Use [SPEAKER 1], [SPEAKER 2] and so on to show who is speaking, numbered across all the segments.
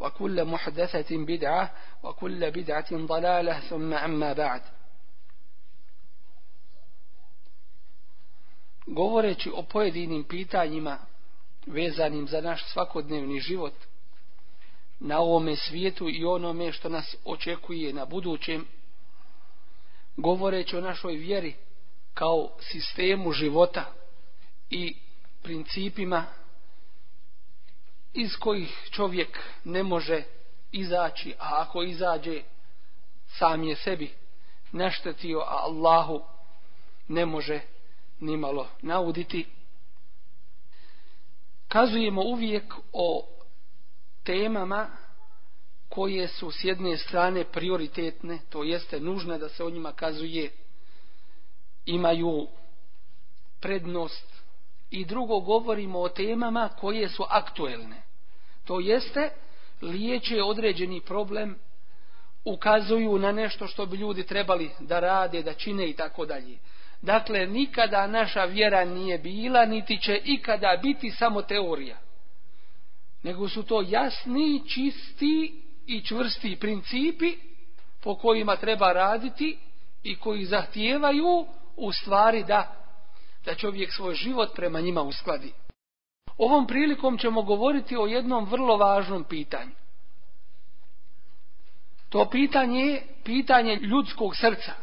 [SPEAKER 1] وكل محدثة بدعة وكل بدعة ضلالة ثم أما بعد Govoreći o pojedinim pitanjima vezanim za naš svakodnevni život na ovome svijetu i onome što nas očekuje na budućem, govoreći o našoj vjeri kao sistemu života i principima iz kojih čovjek ne može izaći, a ako izađe sam je sebi naštetio, a Allahu ne može nimalo nauditi. Kazujemo uvijek o temama koje su s jedne strane prioritetne, to jeste nužno da se o njima kazuje, imaju prednost i drugo govorimo o temama koje su aktuelne. To jeste liječe određeni problem, ukazuju na nešto što bi ljudi trebali da rade, da čine i tako dalje. Dakle, nikada naša vjera nije bila, niti će ikada biti samo teorija. Nego su to jasni, čisti i čvrsti principi po kojima treba raditi i koji zahtijevaju u stvari da da čovjek svoj život prema njima uskladi. Ovom prilikom ćemo govoriti o jednom vrlo važnom pitanju. To pitanje je pitanje ljudskog srca.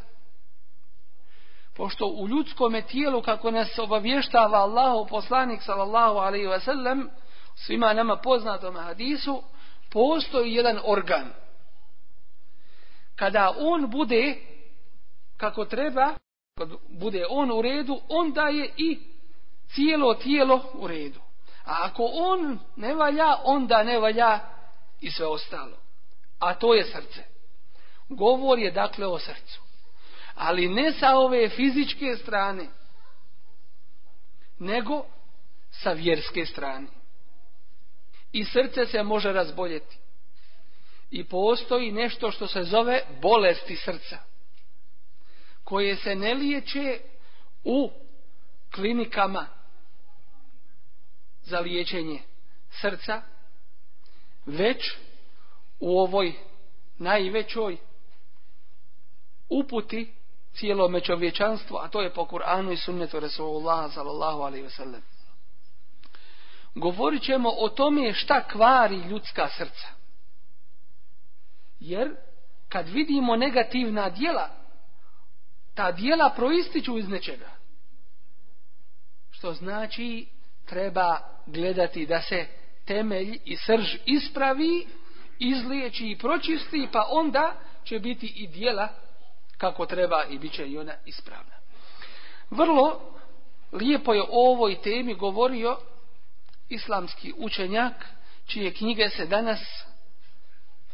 [SPEAKER 1] Pošto u ljudskom tijelu, kako nas obavještava Allahu poslanik sallallahu alaihi wa sallam, svima nama poznatom hadisu, postoji jedan organ. Kada on bude kako treba, kad bude on u redu, onda je i cijelo tijelo u redu. A ako on ne valja, onda ne valja i sve ostalo. A to je srce. Govor je dakle o srcu. Ali ne sa ove fizičke strane, nego sa vjerske strane. I srce se može razboljeti. I postoji nešto što se zove bolesti srca koje se ne liječe u klinikama za liječenje srca, već u ovoj najvećoj uputi cijelome čovječanstvu, a to je po Kur'anu i sunnetu Rasulullah sallallahu alaihi ve sellem. Govorit ćemo o tome šta kvari ljudska srca. Jer kad vidimo negativna djela ta dijela proističu iz nečega. Što znači treba gledati da se temelj i srž ispravi, izliječi i pročisti, pa onda će biti i dijela kako treba i bit će i ona ispravna. Vrlo lijepo je o ovoj temi govorio islamski učenjak, čije knjige se danas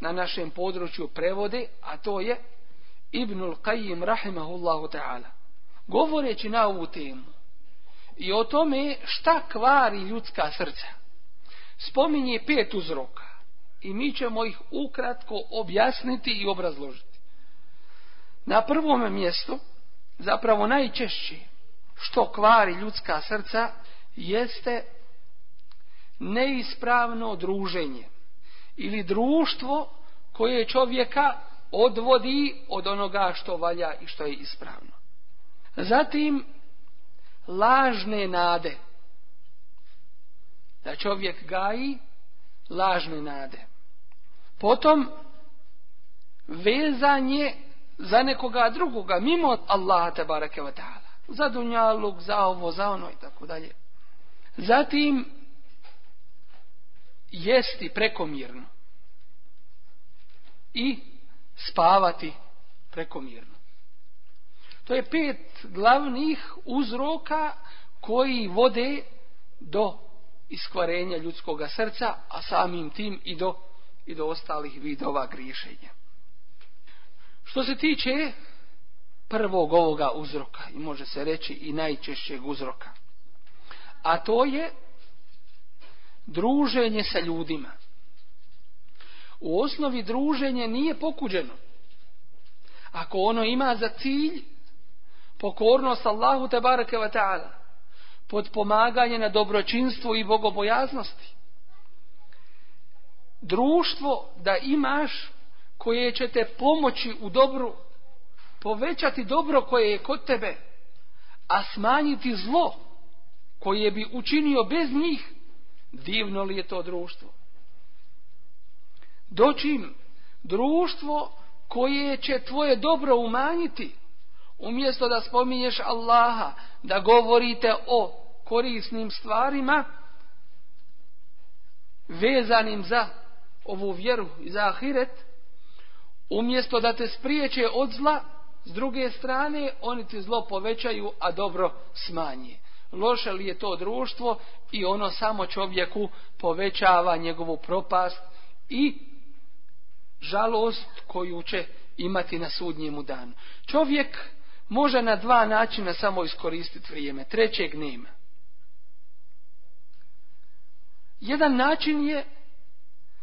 [SPEAKER 1] na našem području prevode, a to je Ibnul Qayyim rahimahullahu ta'ala. Govoreći na ovu temu i o tome šta kvari ljudska srca, spominje pet uzroka i mi ćemo ih ukratko objasniti i obrazložiti. Na prvom mjestu zapravo najčešće što kvari ljudska srca jeste neispravno druženje ili društvo koje čovjeka odvodi od onoga što valja i što je ispravno. Zatim lažne nade. Da čovjek gaji lažne nade. Potom vezanje za nekoga drugoga, mimo Allaha te barake. Za dunjaluk, za ovo, za ono i tako dalje. Zatim, jesti prekomjerno. I spavati prekomjerno. To je pet glavnih uzroka koji vode do iskvarenja ljudskog srca, a samim tim i do, i do ostalih vidova griješenja. Što se tiče prvog ovoga uzroka, i može se reći i najčešćeg uzroka, a to je druženje sa ljudima. U osnovi druženje nije pokuđeno. Ako ono ima za cilj pokornost Allahu te bareke ve taala, podpomaganje na dobročinstvu i bogobojaznosti. Društvo da imaš koje će te pomoći u dobru, povećati dobro koje je kod tebe, a smanjiti zlo koje bi učinio bez njih, divno li je to društvo. Doćim društvo koje će tvoje dobro umanjiti, umjesto da spominješ Allaha, da govorite o korisnim stvarima, vezanim za ovu vjeru i za ahiret, umjesto da te spriječe od zla, s druge strane, oni ti zlo povećaju, a dobro smanje. Loše li je to društvo i ono samo čovjeku povećava njegovu propast i žalost koju će imati na sudnjemu danu. Čovjek može na dva načina samo iskoristiti vrijeme, trećeg nema. Jedan način je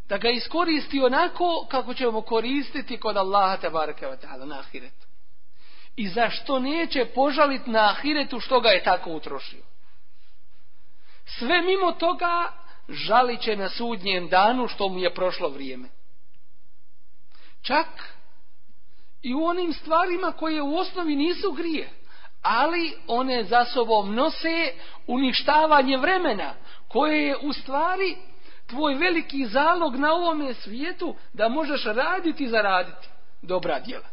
[SPEAKER 1] da ga iskoristi onako kako ćemo koristiti kod Allaha tabaraka wa ta'ala na ahiretu. I zašto neće požaliti na ahiretu što ga je tako utrošio. Sve mimo toga žalit će na sudnjem danu što mu je prošlo vrijeme. Čak i u onim stvarima koje u osnovi nisu grije, ali one za sobom nose uništavanje vremena, koje je u stvari tvoj veliki zalog na ovome svijetu da možeš raditi i zaraditi dobra djela.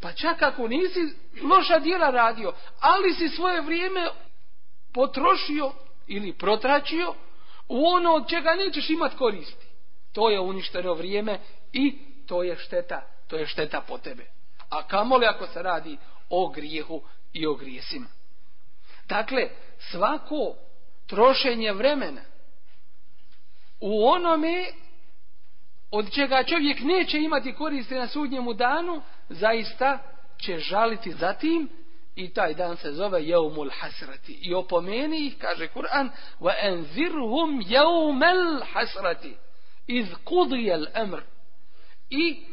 [SPEAKER 1] Pa čak ako nisi loša djela radio, ali si svoje vrijeme potrošio ili protračio u ono od čega nećeš imat koristi. To je uništeno vrijeme i to je šteta, to je šteta po tebe. A kamoli ako se radi o grijehu i o grijesima. Dakle, svako trošenje vremena u onome od čega čovjek neće imati koriste na sudnjemu danu, zaista će žaliti za tim i taj dan se zove jeumul hasrati. I opomeni ih, kaže Kur'an, wa enzirhum jeumel hasrati iz kudijel emr. I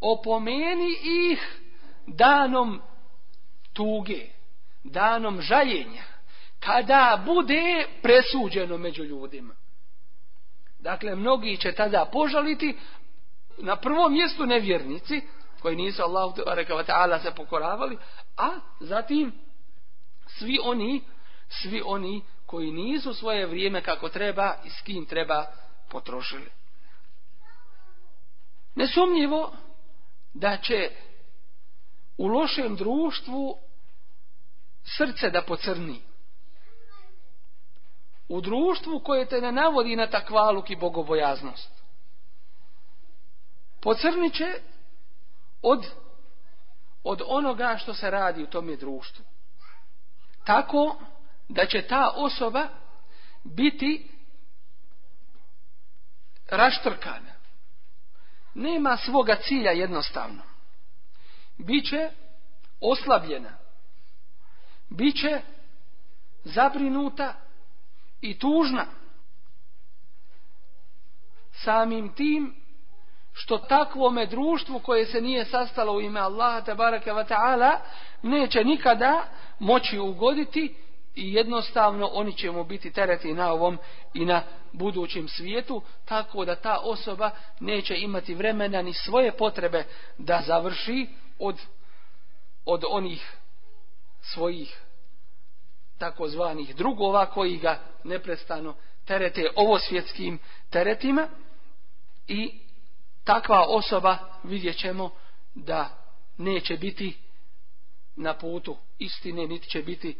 [SPEAKER 1] opomeni ih danom tuge, danom žaljenja, kada bude presuđeno među ljudima. Dakle, mnogi će tada požaliti na prvom mjestu nevjernici, koji nisu Allahu ta'ala se pokoravali, a zatim svi oni, svi oni koji nisu svoje vrijeme kako treba i s kim treba potrošili. Nesumnjivo da će u lošem društvu srce da pocrni. U društvu koje te ne navodi na takvaluk i bogobojaznost. Pocrnit će od, od onoga što se radi u tom društvu. Tako da će ta osoba biti raštrkana. Nema svoga cilja jednostavno. Biće oslabljena. Biće zabrinuta i tužna. Samim tim što takvome društvu koje se nije sastalo u ime Allaha tabaraka wa ta'ala neće nikada moći ugoditi i jednostavno oni će mu biti tereti na ovom i na budućem svijetu, tako da ta osoba neće imati vremena ni svoje potrebe da završi od, od onih svojih takozvanih drugova koji ga neprestano terete ovo svjetskim teretima. I takva osoba vidjet ćemo da neće biti na putu istine, niti će biti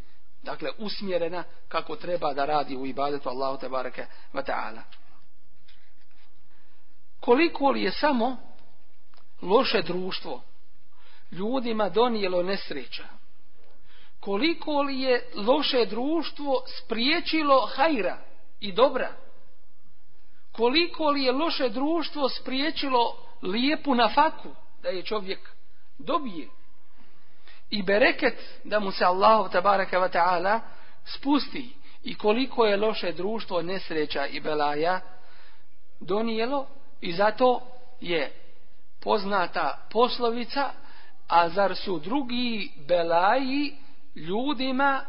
[SPEAKER 1] dakle usmjerena kako treba da radi u ibadetu Allahu te bareke ve taala. Koliko li je samo loše društvo ljudima donijelo nesreća? Koliko li je loše društvo spriječilo hajra i dobra? Koliko li je loše društvo spriječilo lijepu na faku da je čovjek dobije? I bereket da mu se Allahu tabaraka wa ta'ala spusti. I koliko je loše društvo nesreća i belaja donijelo i zato je poznata poslovica a zar su drugi belaji ljudima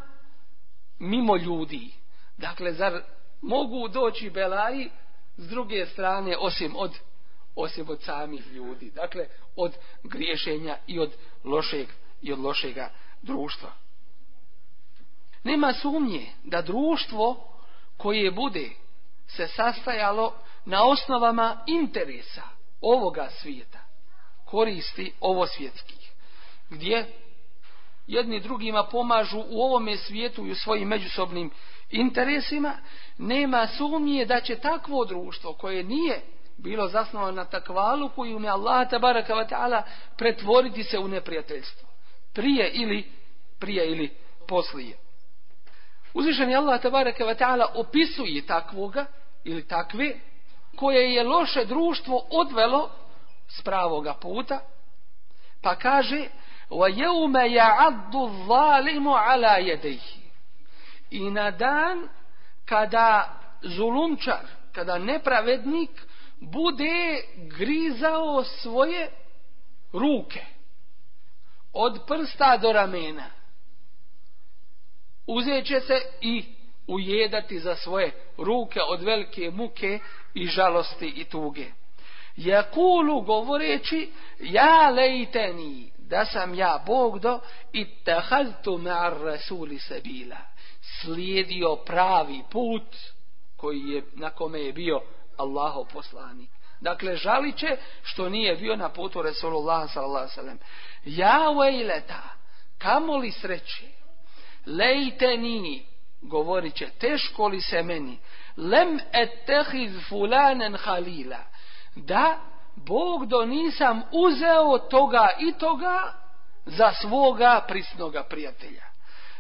[SPEAKER 1] mimo ljudi? Dakle zar mogu doći belaji s druge strane osim od osim od samih ljudi? Dakle od griješenja i od lošeg i od lošega društva. Nema sumnje da društvo koje bude se sastajalo na osnovama interesa ovoga svijeta, koristi ovo svjetskih, gdje jedni drugima pomažu u ovome svijetu i u svojim međusobnim interesima, nema sumnje da će takvo društvo koje nije bilo zasnovano na takvalu koju mi Allah tabaraka pretvoriti se u neprijateljstvo prije ili prije ili poslije. Uzvišeni Allah tabaraka wa ta'ala opisuje takvoga ili takve koje je loše društvo odvelo s pravoga puta pa kaže وَيَوْمَ يَعَدُّ الظَّالِمُ عَلَى يَدَيْهِ I na dan kada zulumčar, kada nepravednik bude grizao svoje ruke od prsta do ramena uzet će se i ujedati za svoje ruke od velike muke i žalosti i tuge. Jakulu govoreći, ja lejteni, da sam ja Bog do, i tahaltu mar rasuli sabila. Slijedio pravi put koji je, na kome je bio Allahov poslanik. Dakle, žalit će što nije bio na putu Resulullah sallam. Ja vejleta, kamo li sreće, lejteni, govorit će, teško li se meni, lem ettehiz fulanen halila, da Bog do nisam uzeo toga i toga za svoga prisnoga prijatelja.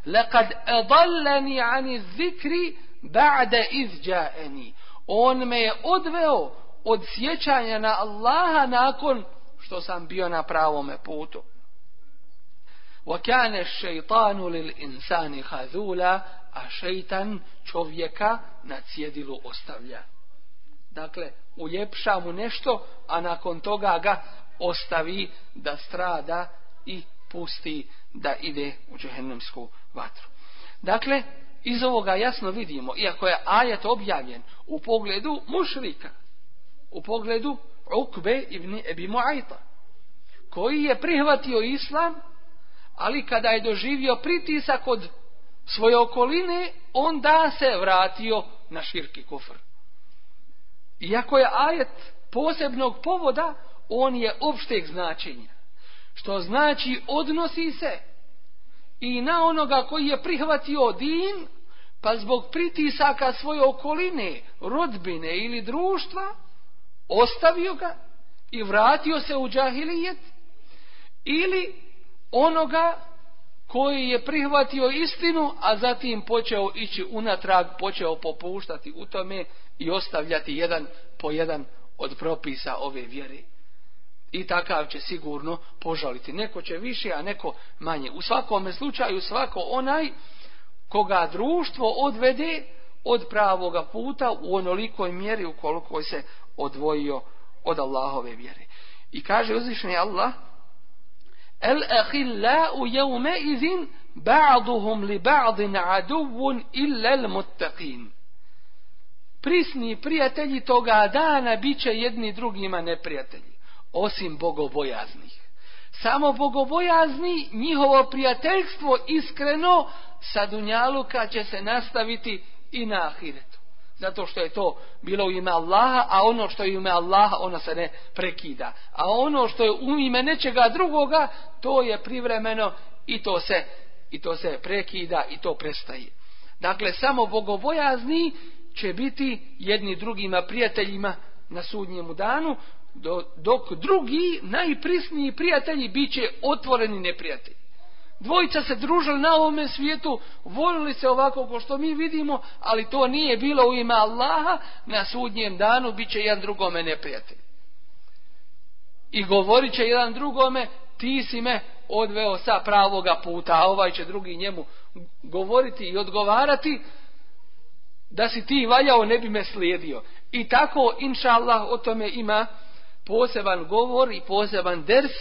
[SPEAKER 1] Lekad edalleni ani zikri ba'de izđaeni. On me je odveo od sjećanja na Allaha nakon što sam bio na pravome putu. وَكَانَ الشَّيْطَانُ لِلْإِنسَانِ خَذُولَ a šeitan čovjeka na cjedilu ostavlja. Dakle, uljepša mu nešto, a nakon toga ga ostavi da strada i pusti da ide u džehennemsku vatru. Dakle, iz ovoga jasno vidimo, iako je ajet objavljen u pogledu mušrika, u pogledu Ukbe ibn Ebi Mu'ajta, koji je prihvatio islam, ali kada je doživio pritisak od svoje okoline, onda se vratio na širki kufr. Iako je ajet posebnog povoda, on je opšteg značenja. Što znači odnosi se i na onoga koji je prihvatio din, pa zbog pritisaka svoje okoline, rodbine ili društva, ostavio ga i vratio se u džahilijet, ili onoga koji je prihvatio istinu, a zatim počeo ići unatrag, počeo popuštati u tome i ostavljati jedan po jedan od propisa ove vjere. I takav će sigurno požaliti. Neko će više, a neko manje. U svakome slučaju svako onaj koga društvo odvede od pravoga puta u onolikoj mjeri u koliko se odvojio od Allahove vjere. I kaže uzvišeni Allah, El ahillau jevme izin ba'duhum li ba'din aduvun illa al muttaqin. Prisni prijatelji toga dana bit će jedni drugima neprijatelji, osim bogobojaznih. Samo bogobojazni, njihovo prijateljstvo iskreno sa Dunjaluka će se nastaviti i na Ahiretu. Zato što je to bilo u ime Allaha, a ono što je u ime Allaha, ono se ne prekida. A ono što je u ime nečega drugoga, to je privremeno i to se, i to se prekida i to prestaje. Dakle, samo bogobojazni će biti jedni drugima prijateljima na sudnjemu danu, dok drugi, najprisniji prijatelji, bit će otvoreni neprijatelji. Dvojica se družili na ovome svijetu, volili se ovako kao što mi vidimo, ali to nije bilo u ime Allaha, na sudnjem danu bit će jedan drugome neprijatelj. I govorit će jedan drugome, ti si me odveo sa pravoga puta, a ovaj će drugi njemu govoriti i odgovarati, da si ti valjao ne bi me slijedio. I tako, inša Allah, o tome ima poseban govor i poseban ders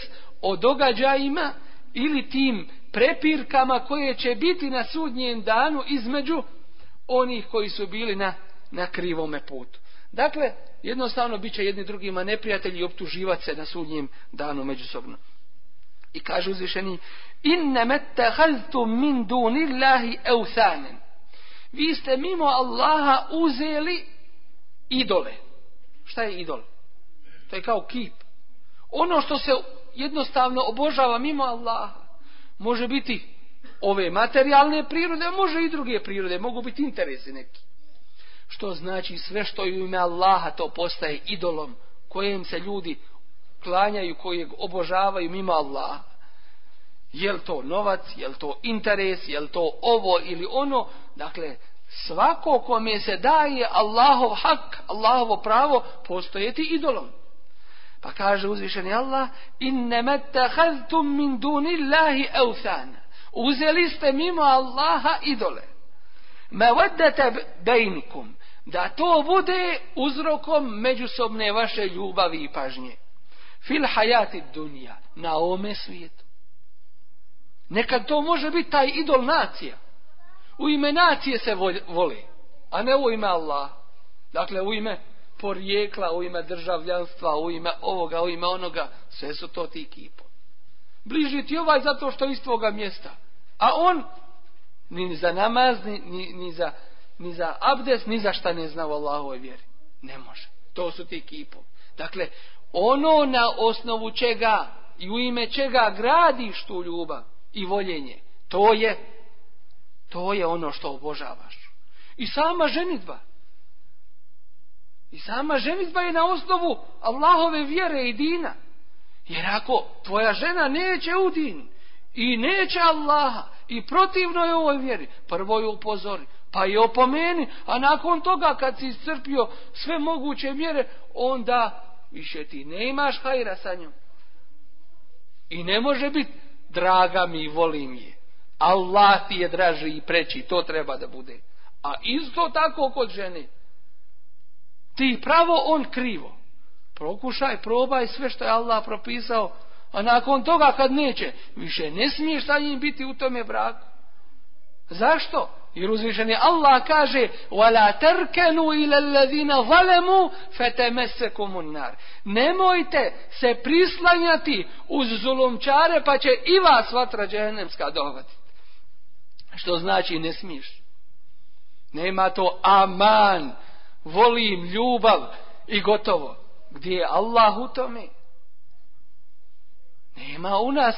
[SPEAKER 1] o događajima ili tim prepirkama koje će biti na sudnjem danu između onih koji su bili na, na krivome putu. Dakle, jednostavno bit će jedni drugima neprijatelji i optuživati se na sudnjem danu međusobno. I kaže uzvišeni, inne mettehaztu min dunillahi euthanen. Vi ste mimo Allaha uzeli idole. Šta je idol? To je kao kip. Ono što se jednostavno obožava mimo Allaha. Može biti ove materijalne prirode, a može i druge prirode. Mogu biti interesi neki. Što znači sve što je u ime Allaha to postaje idolom kojem se ljudi klanjaju, kojeg obožavaju mimo Allaha. Jel to novac, jel to interes, jel to ovo ili ono. Dakle, svako kome se daje Allahov hak, Allahovo pravo, postojeti idolom. Pa kaže uzvišeni Allah, inne haztum min dunillahi euthana. Uzeli ste mimo Allaha idole. Mevaddete bejnikum. Da to bude uzrokom međusobne vaše ljubavi i pažnje. Fil hajati dunija. Na ovome svijetu. Nekad to može biti taj idol nacija. U ime nacije se voli. A ne u ime Allah. Dakle, u ime porijekla, u ime državljanstva, u ime ovoga, u ime onoga, sve su to ti kipo. Bliži ti ovaj zato što je iz tvoga mjesta. A on ni za namaz, ni, ni, ni, za, ni za abdes, ni za šta ne zna u Allahove vjeri. Ne može. To su ti kipo. Dakle, ono na osnovu čega i u ime čega gradiš tu ljubav i voljenje, to je to je ono što obožavaš. I sama ženitba. I sama ženitba je na osnovu Allahove vjere i dina. Jer ako tvoja žena neće u din i neće Allaha i protivno je ovoj vjeri, prvo ju upozori, pa je opomeni, a nakon toga kad si iscrpio sve moguće mjere, onda više ti ne imaš hajra sa njom. I ne može biti draga mi i volim je. Allah ti je draži i preći, to treba da bude. A isto tako kod žene. Ti pravo, on krivo. Prokušaj, probaj sve što je Allah propisao, a nakon toga kad neće, više ne smiješ sa njim biti u tome braku. Zašto? Jer uzvišen je Allah kaže وَلَا تَرْكَنُوا إِلَى الَّذِينَ ظَلَمُوا فَتَمَسَكُمُ النَّارِ Nemojte se prislanjati uz zulumčare pa će i vas vatra džehennemska dohvatiti. Što znači ne smiješ. Nema to aman, volim, ljubav i gotovo. Gdje je Allah u tome? Nema u nas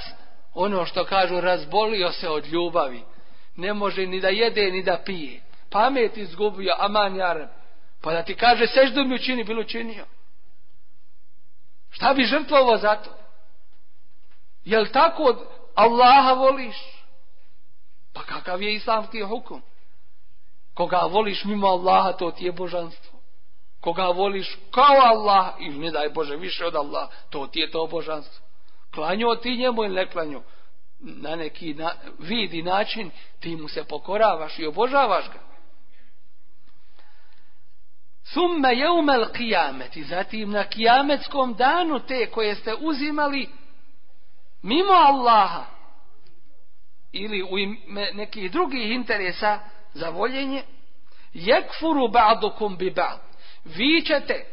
[SPEAKER 1] ono što kažu razbolio se od ljubavi. Ne može ni da jede ni da pije. Pamet izgubio, aman jarem. Pa da ti kaže seždu mi učini, bilo činio. Šta bi žrtvovo za to? Jel tako Allaha voliš? Pa kakav je islamski hukum? Koga voliš mimo Allaha, to ti je božanstvo. Koga voliš kao Allah, ili ne daj Bože više od Allah, to ti je to božanstvo. Klanio ti njemu ili ne klanio? Na neki na, vid i način ti mu se pokoravaš i obožavaš ga. Thumme jeumel kijameti, zatim na kijametskom danu te koje ste uzimali mimo Allaha ili u ime nekih drugih interesa za voljenje, jekfuru ba'dukum bi ba'd. Vi ćete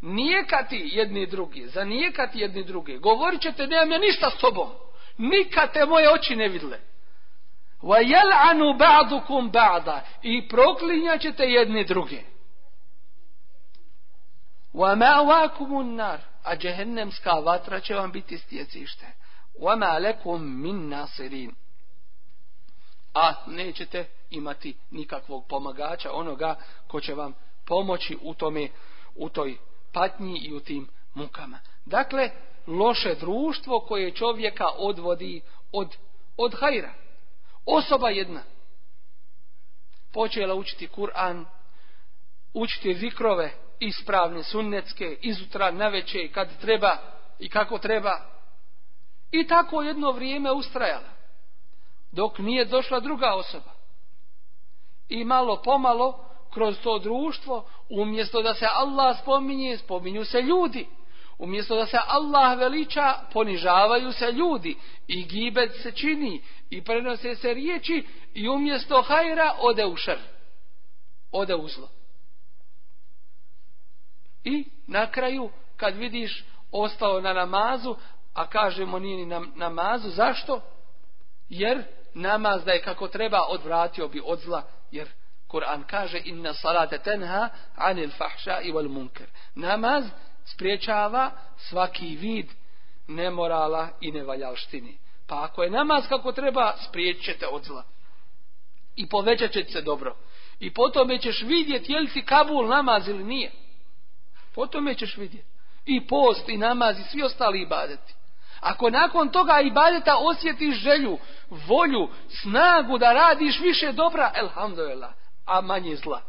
[SPEAKER 1] nijekati jedni drugi, zanijekati jedni drugi. Govorit ćete, nemam ja ništa s tobom. Nikad te moje oči ne vidle. Wa jel'anu ba'dukum ba'da. I proklinjat ćete jedni druge. Wa ma'wakumun nar. A džehennemska vatra će vam biti stjecište. Wa ma lekum min nasirin. A nećete imati nikakvog pomagača, onoga ko će vam pomoći u tome, u toj patnji i u tim mukama. Dakle, loše društvo koje čovjeka odvodi od, od hajra. Osoba jedna. Počela učiti Kur'an, učiti zikrove ispravne, sunnetske, izutra, naveče, kad treba i kako treba. I tako jedno vrijeme ustrajala. Dok nije došla druga osoba. I malo pomalo, kroz to društvo, umjesto da se Allah spominje, spominju se ljudi. Umjesto da se Allah veliča, ponižavaju se ljudi. I gibet se čini. I prenose se riječi. I umjesto hajra ode u šr. Ode u zlo. I na kraju, kad vidiš ostao na namazu, a kažemo nije ni na namazu, zašto? Jer namaz da je kako treba odvratio bi od zla, jer Kur'an kaže inna salate tenha anil fahša i wal munker. Namaz spriječava svaki vid nemorala i nevaljalštini. Pa ako je namaz kako treba, spriječit ćete od zla. I povećat će se dobro. I potom ćeš vidjeti je li ti Kabul namaz ili nije. Potom ćeš vidjeti. I post, i namaz, i svi ostali ibadeti. Ako nakon toga ibadeta osjetiš želju, volju, snagu da radiš više dobra, elhamdulillah, a manje zla.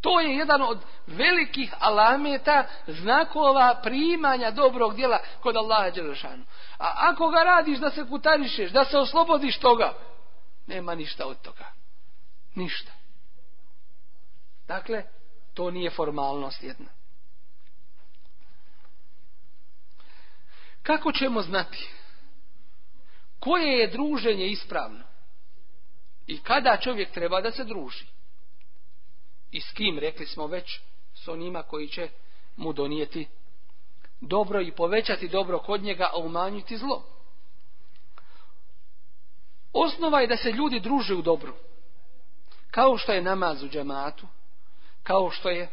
[SPEAKER 1] To je jedan od velikih alameta, znakova primanja dobrog djela kod Allaha Đelešanu. A ako ga radiš da se kutarišeš, da se oslobodiš toga, nema ništa od toga. Ništa. Dakle, to nije formalnost jedna. Kako ćemo znati koje je druženje ispravno i kada čovjek treba da se druži? I s kim, rekli smo već, s onima koji će mu donijeti dobro i povećati dobro kod njega, a umanjiti zlo. Osnova je da se ljudi druže u dobru. Kao što je namaz u džematu, kao što je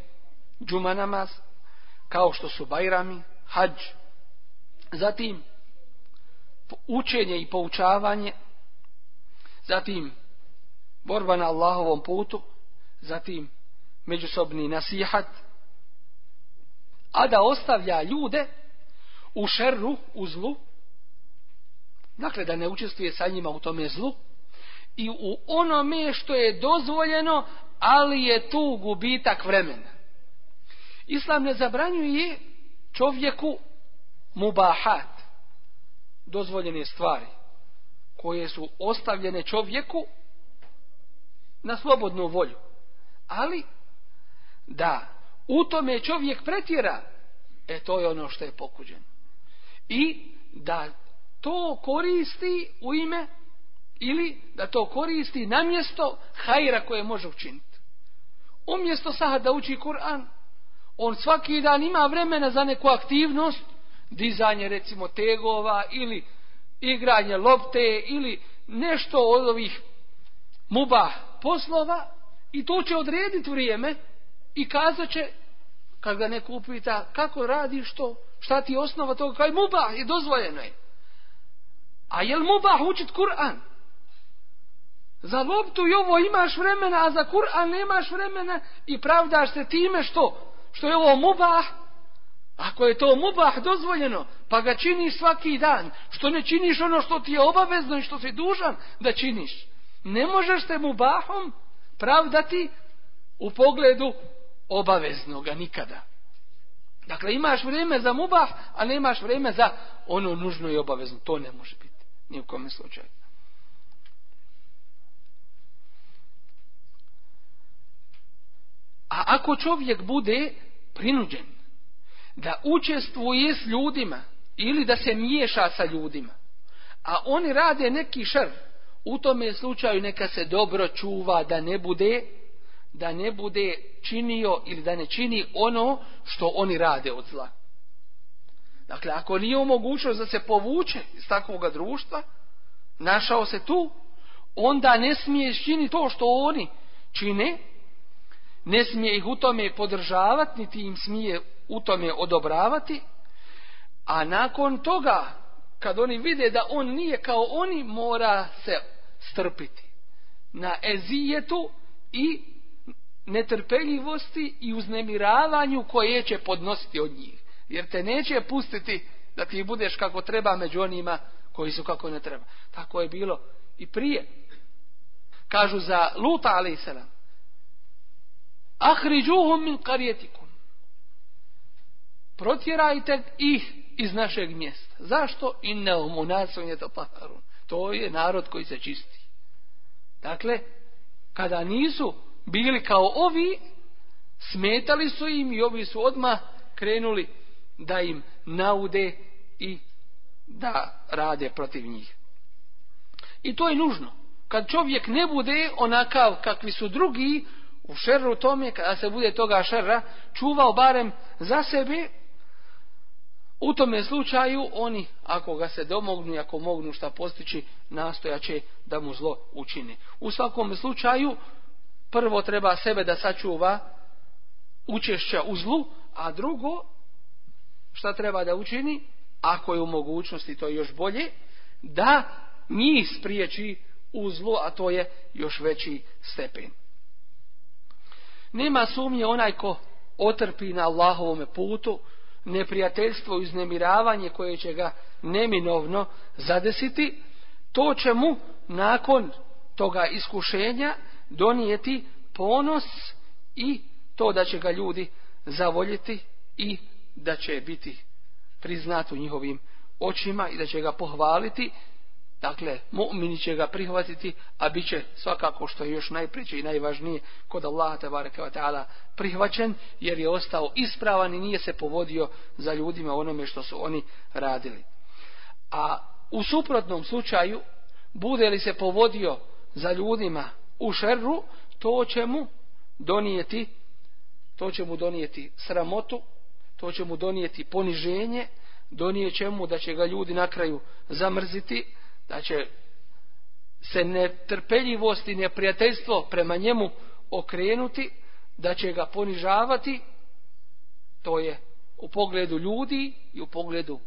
[SPEAKER 1] džuma namaz, kao što su bajrami, hađ, zatim učenje i poučavanje, zatim borba na Allahovom putu, zatim međusobni nasihat, a da ostavlja ljude u šerru, u zlu, dakle da ne učestvuje sa njima u tome zlu, i u onome što je dozvoljeno, ali je tu gubitak vremena. Islam ne zabranjuje čovjeku mubahat, dozvoljene stvari, koje su ostavljene čovjeku na slobodnu volju. Ali da u tome čovjek pretjera, e to je ono što je pokuđeno. I da to koristi u ime ili da to koristi na mjesto hajra koje može učiniti. Umjesto saha da uči Kur'an, on svaki dan ima vremena za neku aktivnost, dizanje recimo tegova ili igranje lopte ili nešto od ovih muba poslova i to će odrediti vrijeme i kazat će, kad ga neko upita, kako radiš to, šta ti je osnova toga, kaj mubah je dozvoljeno je. A jel mubah učit Kur'an? Za loptu i ovo imaš vremena, a za Kur'an nemaš vremena i pravdaš se time što, što je ovo mubah. Ako je to mubah dozvoljeno, pa ga činiš svaki dan, što ne činiš ono što ti je obavezno i što si dužan da činiš. Ne možeš te mubahom pravdati u pogledu obaveznoga nikada. Dakle, imaš vrijeme za mubah, a nemaš vrijeme za ono nužno i obavezno. To ne može biti. Ni u kome slučaju. A ako čovjek bude prinuđen da učestvuje s ljudima ili da se miješa sa ljudima, a oni rade neki šr, u tome slučaju neka se dobro čuva da ne bude da ne bude činio ili da ne čini ono što oni rade od zla. Dakle, ako nije omogućio da se povuče iz takvog društva, našao se tu, onda ne smije čini to što oni čine, ne smije ih u tome podržavati, niti im smije u tome odobravati, a nakon toga, kad oni vide da on nije kao oni, mora se strpiti na ezijetu i netrpeljivosti i uznemiravanju koje će podnositi od njih. Jer te neće pustiti da ti budeš kako treba među onima koji su kako ne treba. Tako je bilo i prije. Kažu za Luta a.s. Ahriđuhum min karijetikum. Protjerajte ih iz našeg mjesta. Zašto? Inneum unasun je to paharun. To je narod koji se čisti. Dakle, kada nisu bili kao ovi, smetali su im i ovi su odmah krenuli da im naude i da rade protiv njih. I to je nužno. Kad čovjek ne bude onakav kakvi su drugi u šerru tome, kada se bude toga šerra, čuvao barem za sebe, u tome slučaju oni, ako ga se domognu i ako mognu šta postići, nastojaće da mu zlo učine. U svakom slučaju, prvo treba sebe da sačuva učešća u zlu, a drugo, šta treba da učini, ako je u mogućnosti to još bolje, da njih spriječi u zlu, a to je još veći stepen. Nema sumnje onaj ko otrpi na Allahovome putu, neprijateljstvo i uznemiravanje koje će ga neminovno zadesiti, to će mu nakon toga iskušenja donijeti ponos i to da će ga ljudi zavoljiti i da će biti priznat u njihovim očima i da će ga pohvaliti. Dakle, mu'mini će ga prihvatiti, a bit će svakako što je još najpriče i najvažnije kod Allaha tabaraka ta'ala prihvaćen, jer je ostao ispravan i nije se povodio za ljudima onome što su oni radili. A u suprotnom slučaju, bude li se povodio za ljudima u šerru, to će mu donijeti to će mu donijeti sramotu, to će mu donijeti poniženje, donijet će mu da će ga ljudi na kraju zamrziti, da će se netrpeljivost i neprijateljstvo prema njemu okrenuti, da će ga ponižavati, to je u pogledu ljudi i u pogledu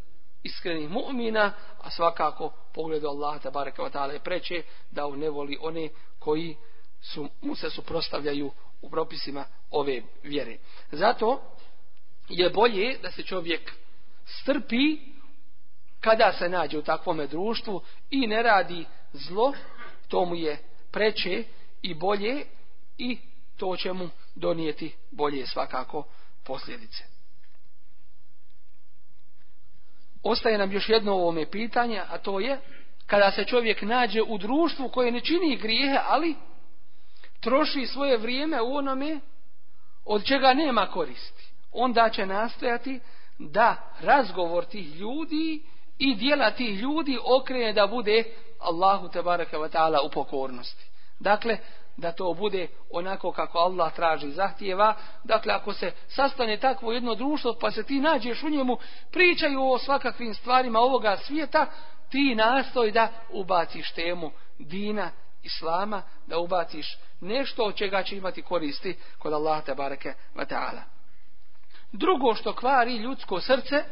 [SPEAKER 1] iskrenih mu'mina, a svakako u pogledu Allaha tabaraka wa ta'ala je preče da on ne voli one koji su, mu se suprostavljaju u propisima ove vjere. Zato je bolje da se čovjek strpi kada se nađe u takvome društvu i ne radi zlo, to mu je preče i bolje i to će mu donijeti bolje svakako posljedice. Ostaje nam još jedno ovome pitanje, a to je kada se čovjek nađe u društvu koje ne čini grijehe, ali troši svoje vrijeme u onome od čega nema koristi. Onda će nastojati da razgovor tih ljudi i dijela tih ljudi okrene da bude Allahu te baraka wa ta'ala u pokornosti. Dakle, da to bude onako kako Allah traži i zahtijeva. Dakle, ako se sastane takvo jedno društvo, pa se ti nađeš u njemu, pričaju o svakakvim stvarima ovoga svijeta, ti nastoj da ubaciš temu dina, islama, da ubaciš nešto od čega će imati koristi kod Allah te bareke wa ta'ala. Drugo što kvari ljudsko srce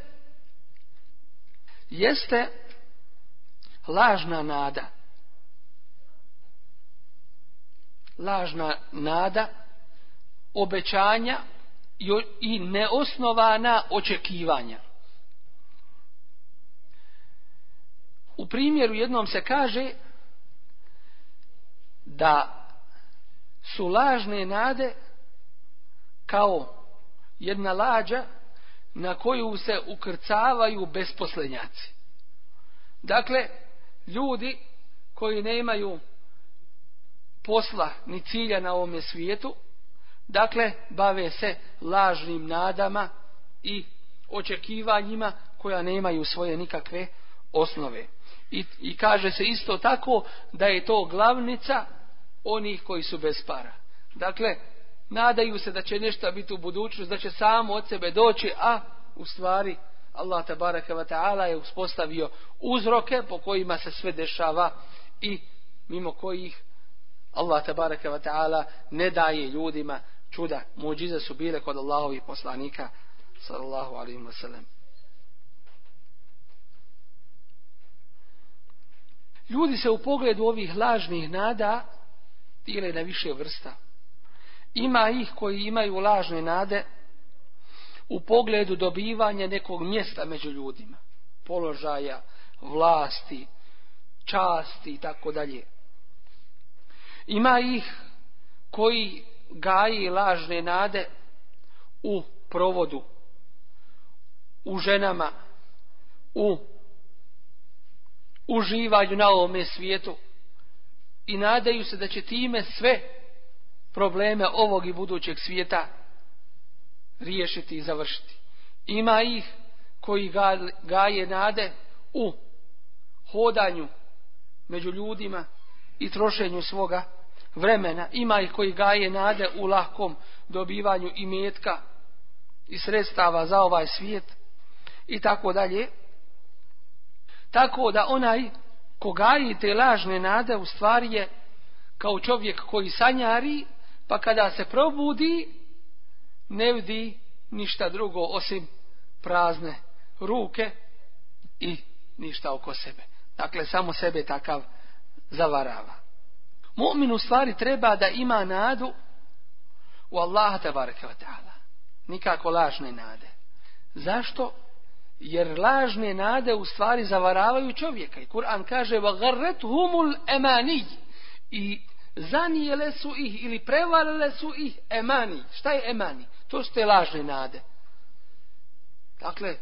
[SPEAKER 1] jeste lažna nada. Lažna nada, obećanja i neosnovana očekivanja. U primjeru jednom se kaže da su lažne nade kao jedna lađa na koju se ukrcavaju besposlenjaci. Dakle, ljudi koji nemaju posla ni cilja na ovome svijetu, Dakle, bave se lažnim nadama i očekivanjima koja nemaju svoje nikakve osnove. I, I kaže se isto tako da je to glavnica onih koji su bez para. Dakle, nadaju se da će nešto biti u budućnosti, da će samo od sebe doći, a u stvari Allah ta'ala je uspostavio uzroke po kojima se sve dešava i mimo kojih Allah ta'ala ne daje ljudima čuda. Muđize su bile kod Allahovih poslanika sallallahu alaihi wa sallam. Ljudi se u pogledu ovih lažnih nada dijele na više vrsta. Ima ih koji imaju lažne nade u pogledu dobivanja nekog mjesta među ljudima, položaja, vlasti, časti i tako dalje. Ima ih koji gaji lažne nade u provodu, u ženama, u uživanju na ovome svijetu i nadaju se da će time sve probleme ovog i budućeg svijeta riješiti i završiti. Ima ih koji gaje nade u hodanju među ljudima i trošenju svoga vremena. Ima ih koji gaje nade u lahkom dobivanju i metka i sredstava za ovaj svijet i tako dalje. Tako da onaj ko gaji te lažne nade u stvari je kao čovjek koji sanjari pa kada se probudi ne vidi ništa drugo osim prazne ruke i ništa oko sebe. Dakle, samo sebe takav zavarava. Mu'min u stvari treba da ima nadu u Allaha tabaraka wa ta'ala. Nikako lažne nade. Zašto? Jer lažne nade u stvari zavaravaju čovjeka. I Kur'an kaže وَغَرَّتْ humul emanij. I zanijele su ih ili prevalile su ih emani. Šta je emani? To su te lažne nade. Dakle,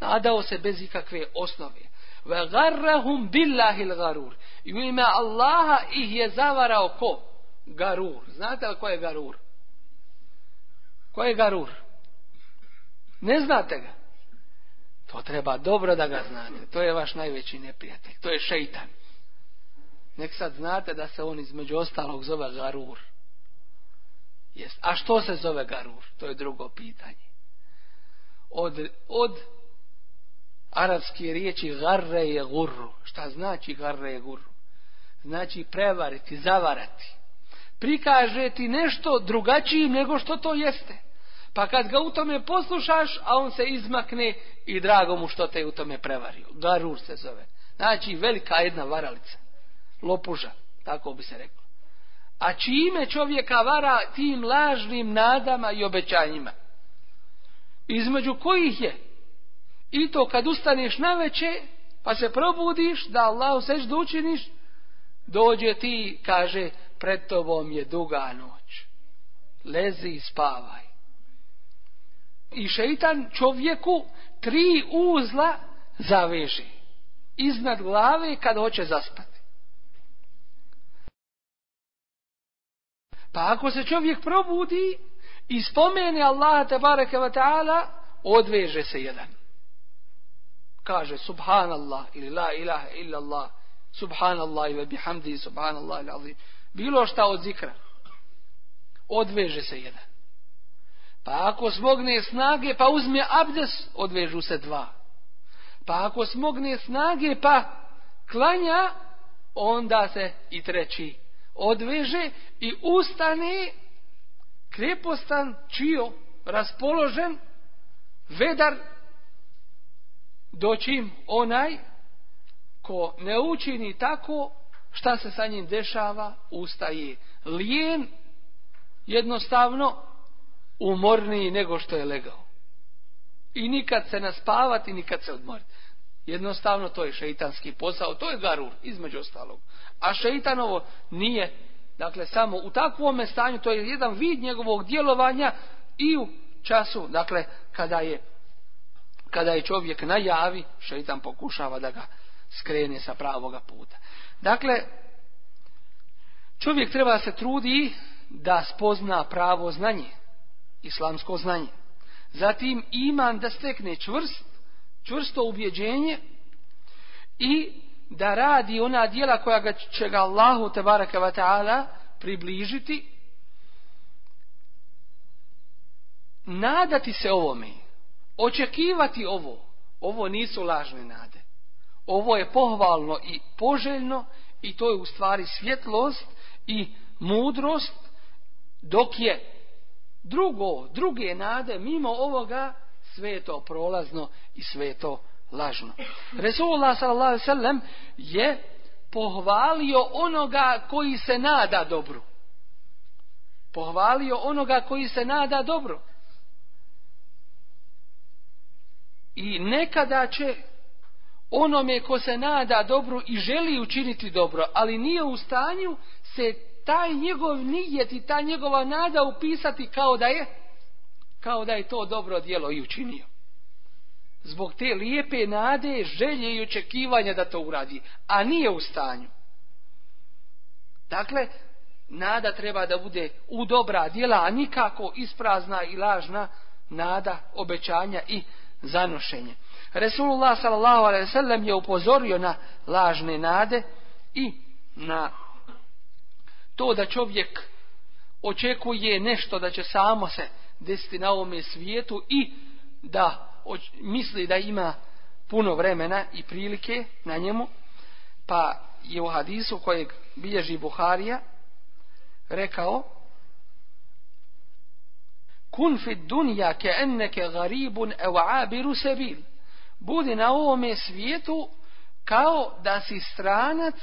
[SPEAKER 1] nadao se bez ikakve osnove. Ve garrahum billahi garur. I u ime Allaha ih je zavarao ko? Garur. Znate li ko je garur? Ko je garur? Ne znate ga? To treba dobro da ga znate. To je vaš najveći neprijatelj. To je šeitan. Nek sad znate da se on između ostalog zove garur. Jest. A što se zove garur? To je drugo pitanje. Od, od arapske riječi garre je gurru. Šta znači garre je gurru? Znači prevariti, zavarati. Prikažeti nešto drugačijim nego što to jeste. Pa kad ga u tome poslušaš, a on se izmakne i drago mu što te u tome prevario. Garur se zove. Znači velika jedna varalica. Lopuža, tako bi se reklo. A čime čovjeka vara tim lažnim nadama i obećanjima? Između kojih je? I to kad ustaneš na veće, pa se probudiš da Allah da učiniš, dođe ti, kaže, pred tobom je duga noć. Lezi i spavaj. I šeitan čovjeku tri uzla zaveže. Iznad glave kad hoće zaspati. Pa ako se čovjek probudi i spomene Allaha tabaraka wa ta'ala, odveže se jedan. Kaže subhanallah ili la ilaha illa Allah, subhanallah ili bihamdi subhanallah ili azim. Bilo šta od zikra. Odveže se jedan. Pa ako smogne snage pa uzme abdes, odvežu se dva. Pa ako smogne snage pa klanja, onda se i treći odveže i ustane krepostan, čio, raspoložen, vedar, doćim onaj ko ne učini tako, šta se sa njim dešava, ustaje lijen, jednostavno umorniji nego što je legao. I nikad se naspavati, nikad se odmoriti. Jednostavno to je šeitanski posao, to je garur, između ostalog. A šeitanovo nije, dakle, samo u takvom stanju, to je jedan vid njegovog djelovanja i u času, dakle, kada je, kada je čovjek najavi, šeitan pokušava da ga skrene sa pravoga puta. Dakle, čovjek treba se trudi da spozna pravo znanje, islamsko znanje. Zatim iman da stekne čvrst, čvrsto ubjeđenje i da radi ona dijela koja ga, će ga Allahu tebaraka wa ta'ala približiti nadati se ovome očekivati ovo ovo nisu lažne nade. Ovo je pohvalno i poželjno i to je u stvari svjetlost i mudrost dok je drugo, druge nade mimo ovoga sve je to prolazno i sve to lažno. Resulullah s.a.v. je pohvalio onoga koji se nada dobru. Pohvalio onoga koji se nada dobro. I nekada će onome ko se nada dobro i želi učiniti dobro, ali nije u stanju se taj njegov nijet i ta njegova nada upisati kao da je kao da je to dobro djelo i učinio. Zbog te lijepe nade, želje i očekivanja da to uradi, a nije u stanju. Dakle, nada treba da bude u dobra djela, a nikako isprazna i lažna nada, obećanja i zanošenje. Resulullah s.a.v. je upozorio na lažne nade i na to da čovjek očekuje nešto da će samo se desiti na ovome svijetu i da misli da ima puno vremena i prilike na njemu, pa je u hadisu kojeg bilježi Buharija rekao Kun fi dunja ke enneke garibun abiru sebil. Budi na ovome svijetu kao da si stranac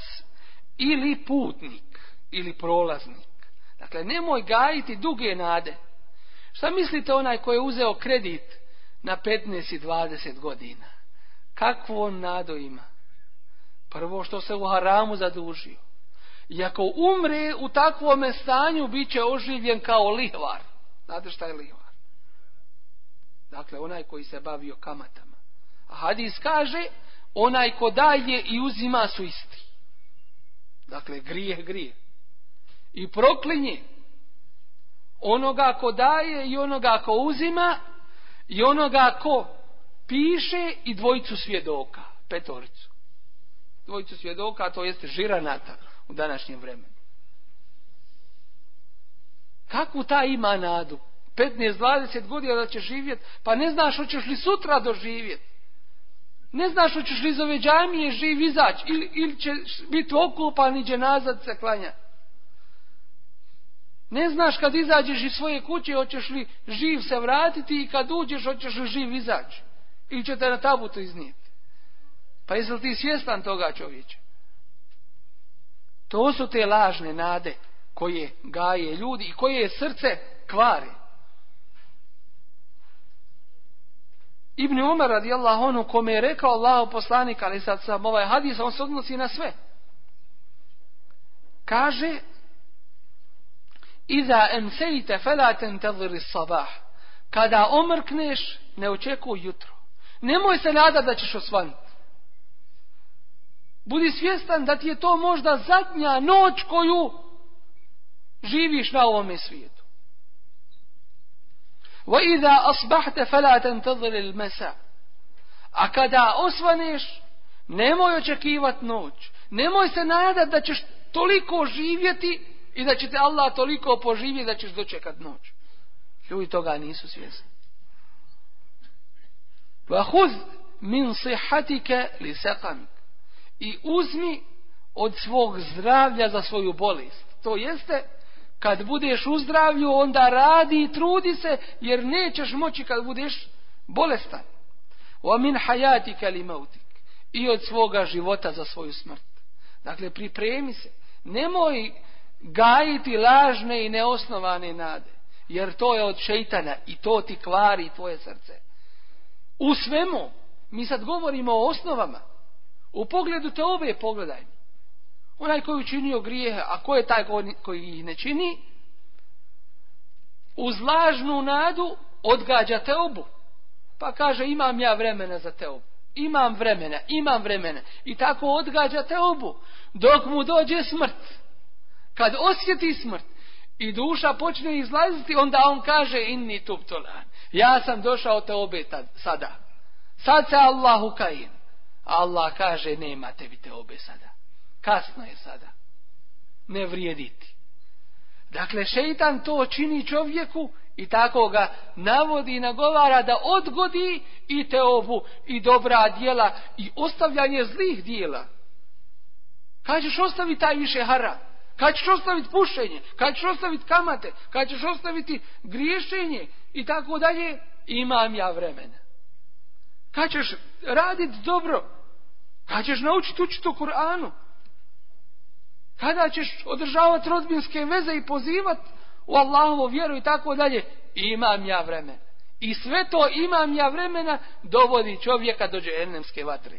[SPEAKER 1] ili putnik ili prolaznik. Dakle, nemoj gajiti duge nade. Šta mislite onaj koji je uzeo kredit na 15 i 20 godina? Kakvu on nadu ima? Prvo što se u haramu zadužio. I ako umre u takvom stanju, bit će oživljen kao lihvar. Znate šta je lihvar? Dakle, onaj koji se bavio kamatama. A hadis kaže, onaj ko daje i uzima su isti. Dakle, grije, grije i proklinje onoga ko daje i onoga ko uzima i onoga ko piše i dvojicu svjedoka, petoricu. Dvojicu svjedoka, to jeste žiranata u današnjem vremenu. Kakvu ta ima nadu? 15-20 godina da će živjeti, pa ne znaš hoćeš li sutra doživjeti. Ne znaš hoćeš li iz ove džamije živ izaći ili, ili će biti okupan i nazad se klanjati. Ne znaš kad izađeš iz svoje kuće, hoćeš li živ se vratiti i kad uđeš, hoćeš li živ izaći. Ili će te na tabutu iznijeti. Pa jesi li ti svjestan toga čovječe? To su te lažne nade koje gaje ljudi i koje srce kvari. Ibn Umar radijallahu onu kome je rekao Allah poslanik, ali sad sam ovaj hadis, on se odnosi na sve. Kaže, Iza ensejte felaten tadhiri sabah. Kada omrkneš, ne očekuj jutro. Nemoj se nada da ćeš osvanuti. Budi svjestan da ti je to možda zadnja noć koju živiš na ovome svijetu. Asbahte fala tantazir al masa. A kada osvaneš, nemoj očekivati noć. Nemoj se nadati da ćeš toliko živjeti i da će te Allah toliko poživjeti da ćeš dočekat noć. Ljudi toga nisu svjesni. Vahuz min sihatike li sekamik. I uzmi od svog zdravlja za svoju bolest. To jeste, kad budeš u zdravlju, onda radi i trudi se, jer nećeš moći kad budeš bolestan. Wa min hajatika li mautik. I od svoga života za svoju smrt. Dakle, pripremi se. Nemoj gajiti lažne i neosnovane nade. Jer to je od šeitana i to ti kvari tvoje srce. U svemu, mi sad govorimo o osnovama. U pogledu te ove pogledaj. Onaj koji učinio grijehe, a ko je taj koji ih ne čini, uz lažnu nadu odgađa te obu. Pa kaže imam ja vremena za te obu. Imam vremena, imam vremena. I tako odgađa te obu. Dok mu dođe smrt kad osjeti smrt i duša počne izlaziti, onda on kaže inni tuptolan. Ja sam došao te obeta sada. Sad se Allahu kajim. Allah kaže nema tebi te obe sada. Kasno je sada. Ne vrijediti. Dakle, šeitan to čini čovjeku i tako ga navodi i nagovara da odgodi i te obu i dobra djela i ostavljanje zlih dijela. Kad ćeš ostaviti taj više hara? Kad ćeš ostaviti pušenje? Kad ćeš ostaviti kamate? Kad ćeš ostaviti griješenje? I tako dalje. Imam ja vremena. Kad ćeš raditi dobro? Kad ćeš naučiti učiti u Kur'anu? Kada ćeš održavati rodbinske veze i pozivati u Allahovu vjeru i tako dalje? Imam ja vremena. I sve to imam ja vremena dovodi čovjeka do džehennemske vatre.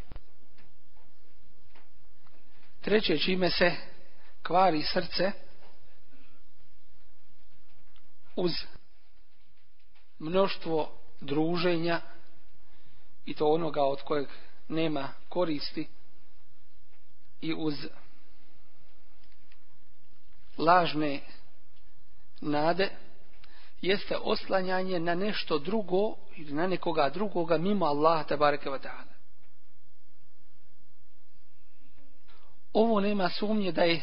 [SPEAKER 1] Treće čime se kvari srce uz mnoštvo druženja i to onoga od kojeg nema koristi i uz lažne nade jeste oslanjanje na nešto drugo ili na nekoga drugoga mimo Allaha tabaraka wa ta'ala. Ovo nema sumnje da je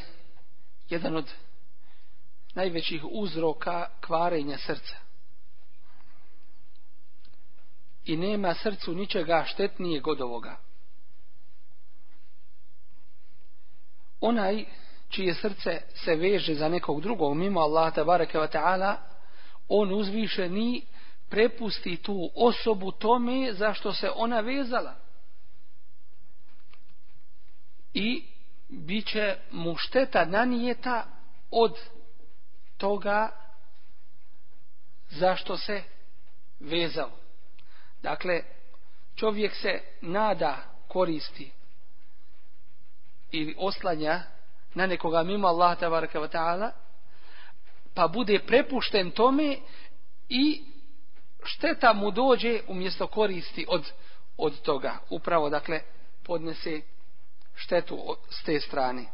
[SPEAKER 1] jedan od najvećih uzroka kvarenja srca. I nema srcu ničega štetnije god ovoga. Onaj čije srce se veže za nekog drugog mimo Allah tabaraka wa ta'ala, on uzvišeni prepusti tu osobu tome zašto se ona vezala. I bit će mu šteta nanijeta od toga zašto se vezao. Dakle, čovjek se nada koristi ili oslanja na nekoga mimo Allah tabaraka wa ta'ala, pa bude prepušten tome i šteta mu dođe umjesto koristi od, od toga. Upravo, dakle, podnese štetu s te strane.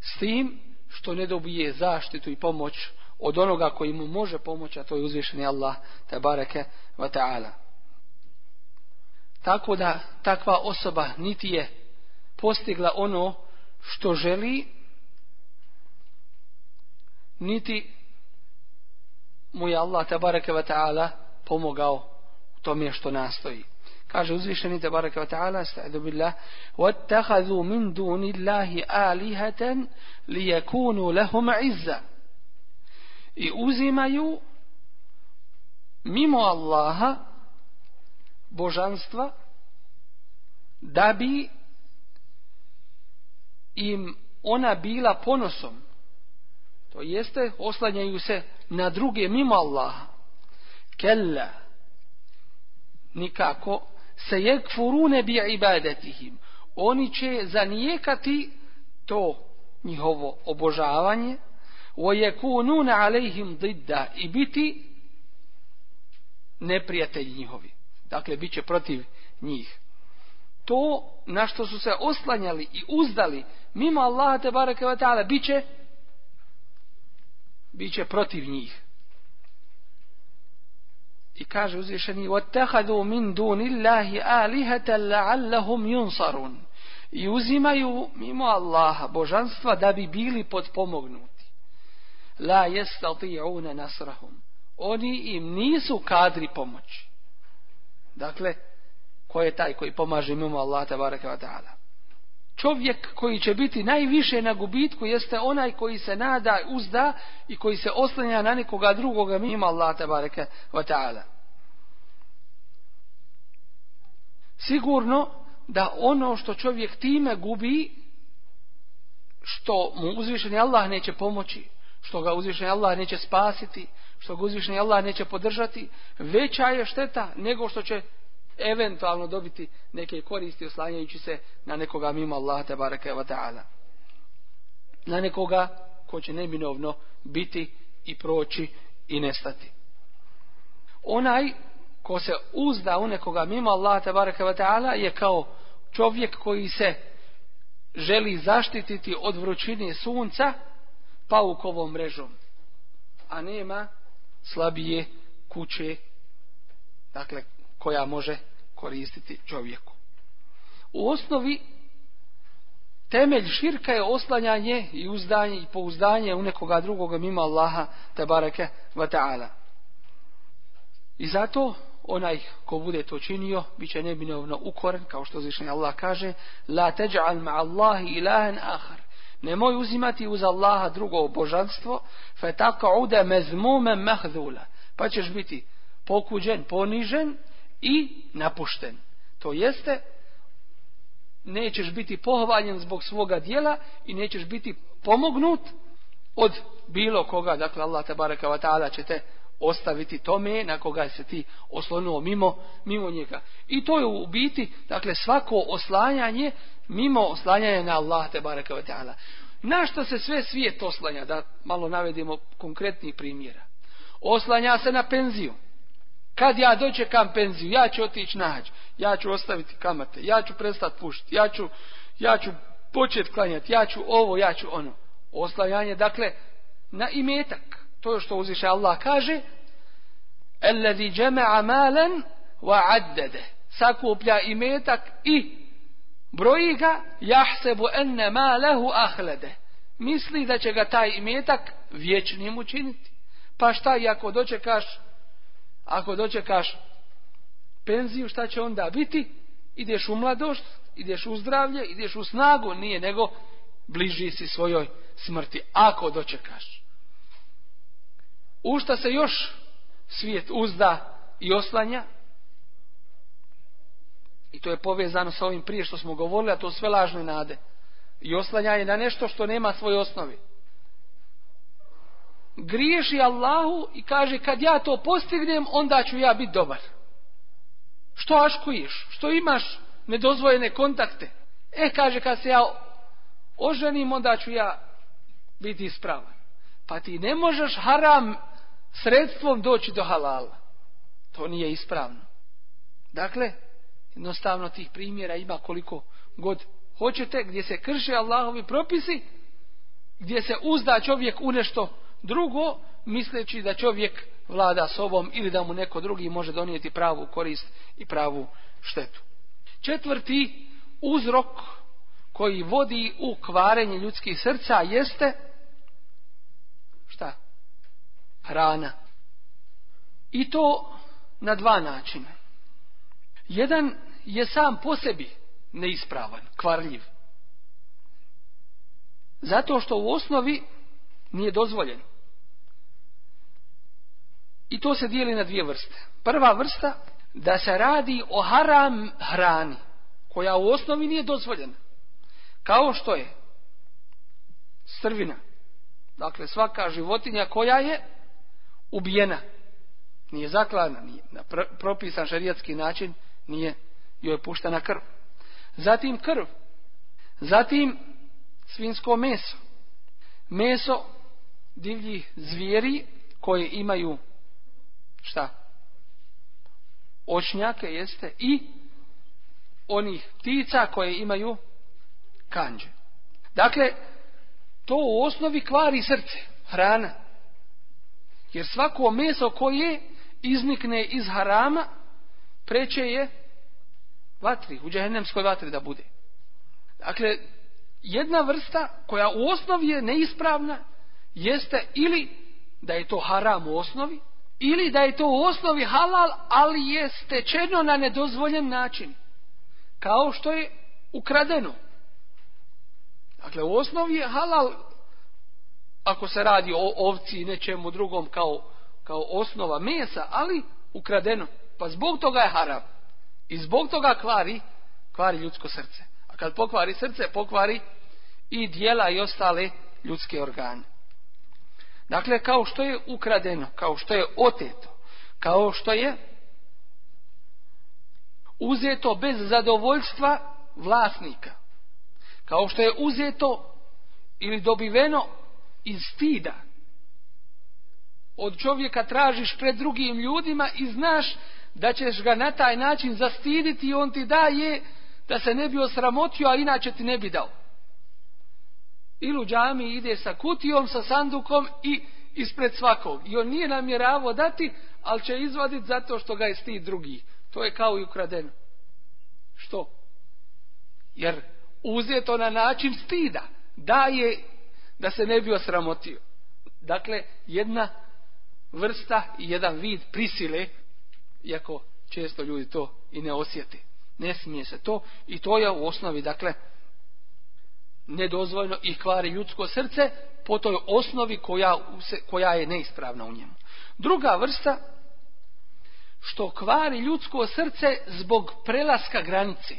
[SPEAKER 1] S tim što ne dobije zaštitu i pomoć od onoga koji mu može pomoći, a to je uzvišeni Allah, te bareke wa ta'ala. Tako da takva osoba niti je postigla ono što želi, niti mu je Allah, te bareke wa ta'ala, pomogao u tome što nastoji. Kaže uzvišeni te baraka wa ta'ala, sta'adu billah, wattakhadhu min dunillahi alihatan آلِهَةً lahum izza عِزَّ I uzimaju mimo Allaha božanstva da bi im ona bila ponosom. To jeste, oslanjaju se na druge mimo Allaha. Kella. Nikako se jekfurune bi ibadetihim. Oni će zanijekati to njihovo obožavanje o jekununa alejhim didda i biti neprijatelji njihovi. Dakle, bit će protiv njih. To na što su se oslanjali i uzdali mimo Allaha te bareke ve taala biće biće protiv njih. I kaže uzvišeni وَتَّخَذُوا مِنْ دُونِ اللَّهِ آلِهَةَ لَعَلَّهُمْ يُنصَرُونَ I uzimaju mimo Allaha božanstva da bi bili potpomognuti. La yastati'una nasrahum. Oni im nisu kadri pomoći. Dakle, ko je taj koji pomaže mimo Allaha tabaraka wa ta'ala? Čovjek koji će biti najviše na gubitku jeste onaj koji se nada, uzda i koji se oslanja na nekoga drugoga mimo Allaha tabaraka wa ta'ala. Sigurno da ono što čovjek time gubi, što mu uzvišeni Allah neće pomoći, što ga uzvišeni Allah neće spasiti, što ga uzvišeni Allah neće podržati, veća je šteta nego što će eventualno dobiti neke koristi oslanjajući se na nekoga mimo Allah te baraka wa ta'ala. Na nekoga ko će neminovno biti i proći i nestati. Onaj ko se uzda u nekoga mimo Allah te baraka wa ta'ala je kao čovjek koji se želi zaštititi od vrućine sunca paukovom mrežom. a nema slabije kuće, dakle, koja može koristiti čovjeku. U osnovi, temelj širka je oslanjanje i uzdanje i pouzdanje u nekoga drugoga mimo Allaha, te bareke wa ta'ala. I zato onaj ko bude to činio, bit će neminovno ukoren, kao što zvišnji Allah kaže, la teđa'al ma Allahi ilahen ahar. Nemoj uzimati uz Allaha drugo božanstvo, fe tako ude mezmume mahdula. Pa ćeš biti pokuđen, ponižen i napušten. To jeste, nećeš biti pohvaljen zbog svoga dijela i nećeš biti pomognut od bilo koga. Dakle, Allah te baraka wa ta'ala će te ostaviti tome na koga se ti oslonuo mimo, mimo njega. I to je u biti, dakle, svako oslanjanje mimo oslanjanja na Allah te baraka ta'ala. Na što se sve svijet oslanja, da malo navedemo konkretnih primjera. Oslanja se na penziju. Kad ja dočekam penziju, ja ću otići nađ, ja ću ostaviti kamate, ja ću prestati pušiti, ja ću, ja ću početi klanjati, ja ću ovo, ja ću ono. Oslanjanje, dakle, na imetak. To je što uzviše Allah kaže, Alladhi jama'a malan wa addade. Sakuplja imetak i broji ga, jahsebu enne malahu ahlade. Misli da će ga taj imetak vječnim učiniti. Pa šta i ako dočekaš ako dočekaš penziju, šta će onda biti? Ideš u mladost, ideš u zdravlje, ideš u snagu, nije nego bliži si svojoj smrti. Ako dočekaš. U šta se još svijet uzda i oslanja? I to je povezano sa ovim prije što smo govorili, a to sve lažne nade. I oslanja je na nešto što nema svoje osnovi griješi Allahu i kaže kad ja to postignem onda ću ja biti dobar. Što aškuješ? Što imaš nedozvojene kontakte? E kaže kad se ja oženim onda ću ja biti ispravan. Pa ti ne možeš haram sredstvom doći do halala. To nije ispravno. Dakle, jednostavno tih primjera ima koliko god hoćete, gdje se krše Allahovi propisi, gdje se uzda čovjek u nešto Drugo, misleći da čovjek vlada sobom ili da mu neko drugi može donijeti pravu korist i pravu štetu. Četvrti uzrok koji vodi u kvarenje ljudskih srca jeste? Hrana. I to na dva načina. Jedan je sam po sebi neispravan, kvarljiv. Zato što u osnovi nije dozvoljen. I to se dijeli na dvije vrste. Prva vrsta, da se radi o haram hrani, koja u osnovi nije dozvoljena. Kao što je strvina. Dakle, svaka životinja koja je ubijena, nije zaklana, nije na propisan šarijatski način, nije joj puštena krv. Zatim krv. Zatim svinsko meso. Meso divljih zvijeri koje imaju šta? Očnjake jeste i onih ptica koje imaju kanđe. Dakle, to u osnovi kvari srce, hrana. Jer svako meso koje iznikne iz harama, preće je vatri, u džehennemskoj vatri da bude. Dakle, jedna vrsta koja u osnovi je neispravna, jeste ili da je to haram u osnovi, ili da je to u osnovi halal, ali je stečeno na nedozvoljen način. Kao što je ukradeno. Dakle, u osnovi je halal ako se radi o ovci i nečemu drugom kao, kao osnova mesa, ali ukradeno. Pa zbog toga je haram. I zbog toga kvari, kvari ljudsko srce. A kad pokvari srce, pokvari i dijela i ostale ljudske organe. Dakle, kao što je ukradeno, kao što je oteto, kao što je uzeto bez zadovoljstva vlasnika, kao što je uzeto ili dobiveno iz stida. Od čovjeka tražiš pred drugim ljudima i znaš da ćeš ga na taj način zastiditi i on ti daje da se ne bi osramotio, a inače ti ne bi dao ili u džami ide sa kutijom, sa sandukom i ispred svakog. I on nije namjeravao dati, ali će izvaditi zato što ga je stid drugi. To je kao i ukradeno. Što? Jer uzeto na način stida. Da je da se ne bi osramotio. Dakle, jedna vrsta i jedan vid prisile, iako često ljudi to i ne osjeti. Ne smije se to i to je u osnovi, dakle, nedozvoljno i kvari ljudsko srce po toj osnovi koja, koja je neispravna u njemu. Druga vrsta, što kvari ljudsko srce zbog prelaska granice,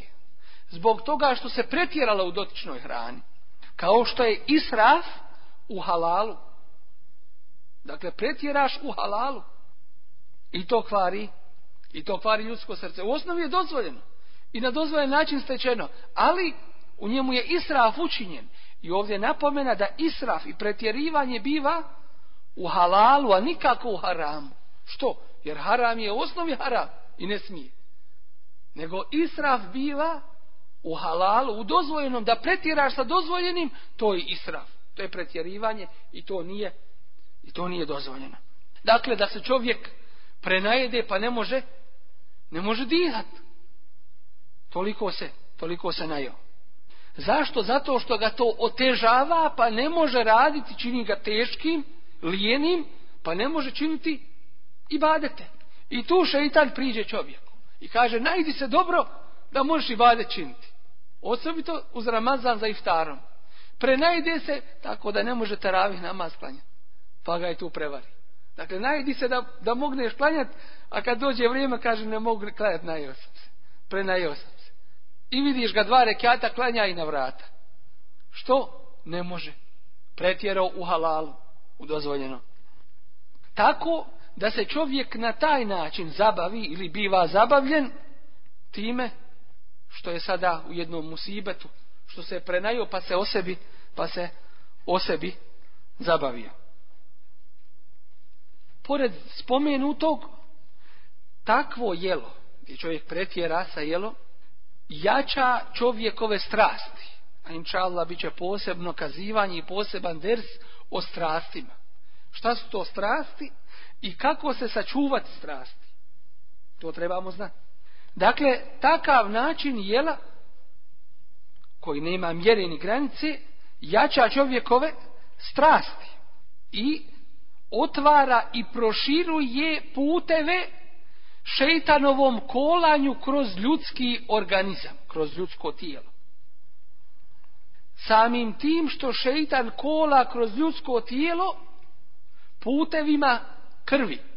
[SPEAKER 1] zbog toga što se pretjerala u dotičnoj hrani, kao što je israf u halalu. Dakle, pretjeraš u halalu i to kvari i to kvari ljudsko srce. U osnovi je dozvoljeno i na dozvoljen način stečeno, ali u njemu je israf učinjen. I ovdje napomena da israf i pretjerivanje biva u halalu, a nikako u haramu. Što? Jer haram je u osnovi haram i ne smije. Nego israf biva u halalu, u dozvoljenom, da pretjeraš sa dozvoljenim, to je israf. To je pretjerivanje i to nije, i to nije dozvoljeno. Dakle, da se čovjek prenajede pa ne može, ne može dihat. Toliko se, toliko se najao. Zašto? Zato što ga to otežava, pa ne može raditi, čini ga teškim, lijenim, pa ne može činiti i badete. I tu šeitan priđe čovjeku i kaže, najdi se dobro da možeš i bade činiti. Osobito uz Ramazan za iftarom. Prenajde se tako da ne može taravih namaz klanjati. Pa ga je tu prevari. Dakle, najdi se da, da mogneš klanjati, a kad dođe vrijeme kaže ne mogu klanjati, najio sam se. Prenajio sam se. I vidiš ga dva rekata klanja i na vrata. Što? Ne može. Pretjerao u halalu, u dozvoljeno. Tako da se čovjek na taj način zabavi ili biva zabavljen time što je sada u jednom musibetu, što se je prenajio pa se o sebi, pa se o sebi zabavio. Pored spomenutog, takvo jelo, gdje čovjek pretjera sa jelo, jača čovjekove strasti. A inša Allah bit će posebno kazivanje i poseban ders o strastima. Šta su to strasti i kako se sačuvati strasti? To trebamo znati. Dakle, takav način jela, koji nema mjere ni granice, jača čovjekove strasti i otvara i proširuje puteve šeitanovom kolanju kroz ljudski organizam, kroz ljudsko tijelo. Samim tim što šeitan kola kroz ljudsko tijelo putevima krvi.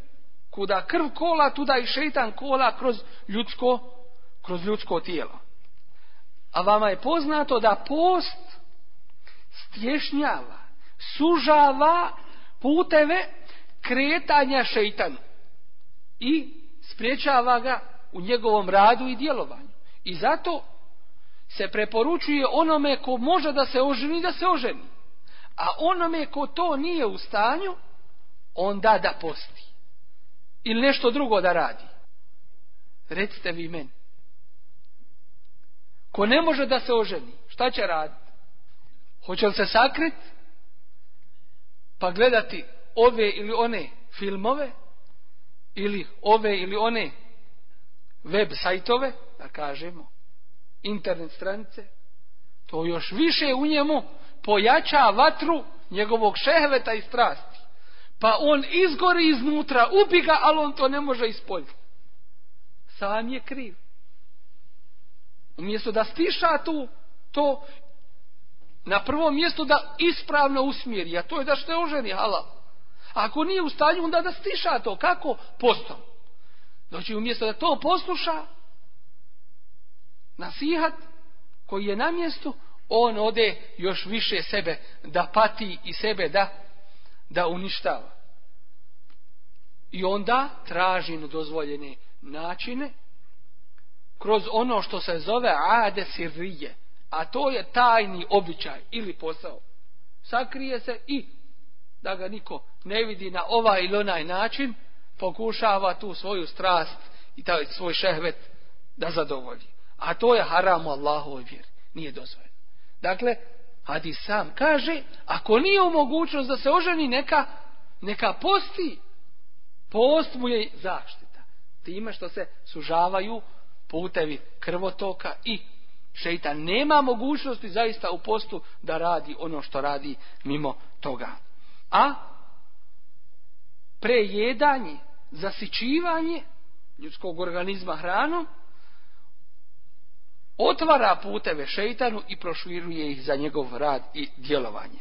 [SPEAKER 1] Kuda krv kola, tuda i šeitan kola kroz ljudsko, kroz ljudsko tijelo. A vama je poznato da post stješnjava, sužava puteve kretanja šeitanu. I spriječava ga u njegovom radu i djelovanju. I zato se preporučuje onome ko može da se oženi, da se oženi. A onome ko to nije u stanju, onda da posti. Ili nešto drugo da radi. Recite vi meni. Ko ne može da se oženi, šta će raditi? Hoće li se sakriti? Pa gledati ove ili one filmove? ili ove ili one web sajtove, da kažemo, internet stranice, to još više u njemu pojača vatru njegovog šehveta i strasti. Pa on izgori iznutra, ubi ga, ali on to ne može ispoljiti. Sam je kriv. Umjesto da stiša tu, to na prvom mjestu da ispravno usmjeri, a to je da što je oženi halal. Ako nije u stanju, onda da stiša to. Kako? Postom. Znači, umjesto da to posluša, nasihat koji je na mjestu, on ode još više sebe da pati i sebe da, da uništava. I onda traži dozvoljene načine kroz ono što se zove ade sirrije, a to je tajni običaj ili posao. Sakrije se i da ga niko ne vidi na ovaj ili onaj način, pokušava tu svoju strast i taj svoj šehvet da zadovolji. A to je haram Allahovoj vjeri. Nije dozvoljeno. Dakle, Hadis sam kaže, ako nije u mogućnost da se oženi, neka, Neka posti. Post mu je zaštita. Time što se sužavaju putevi krvotoka i šeitan nema mogućnosti zaista u postu da radi ono što radi mimo toga. A prejedanje, zasićivanje ljudskog organizma hranom otvara puteve šeitanu i proširuje ih za njegov rad i djelovanje.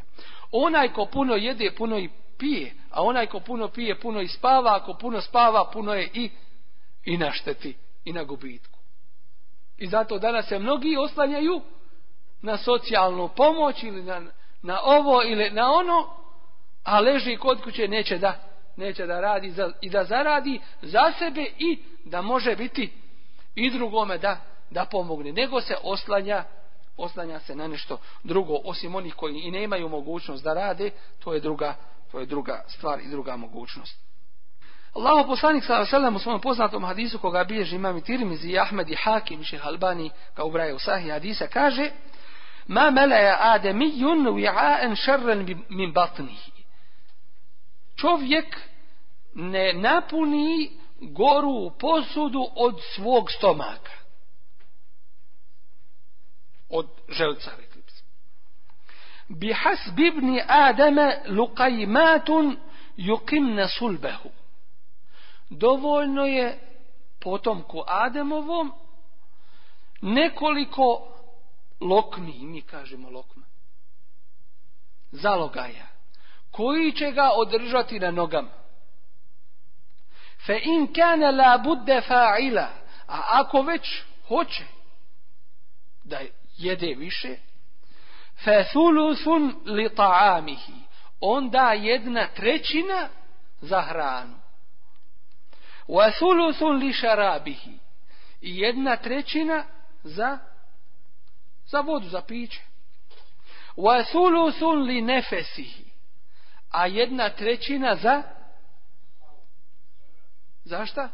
[SPEAKER 1] Onaj ko puno jede, puno i pije, a onaj ko puno pije, puno i spava, ako puno spava, puno je i, i na šteti, i na gubitku. I zato danas se mnogi oslanjaju na socijalnu pomoć ili na, na ovo ili na ono, a leži kod kuće neće da, neće da radi za, i da zaradi za sebe i da može biti i drugome da, da pomogne. Nego se oslanja, oslanja se na nešto drugo, osim onih koji i nemaju mogućnost da rade, to je druga, to je druga stvar i druga mogućnost. Allahu poslanik sallallahu u svom poznatom hadisu koga bilježi imam Tirmizi i Ahmed i Hakim i Albani kao ubraje u sahih hadisa kaže Ma melaja ademijun wi'a'an šarran min batnihi. Čovjek ne napuni goru posudu od svog stomaka. Od želca, rekli bi Bi hasbibni Adame luqajmatun yuqimna sulbehu dovoljno je potomku Ademovom nekoliko lokmi, mi kažemo lokma, zalogaja, koji će ga održati na nogama. Fe in kane la budde fa'ila, a ako već hoće da jede više, fethulusun li ta'amihi, onda jedna trećina za hranu. Wasulusun li šarabihi, i jedna trećina za, za vodu, za piće. Wasulusun li nefesihi, a jedna trećina za, Zašta?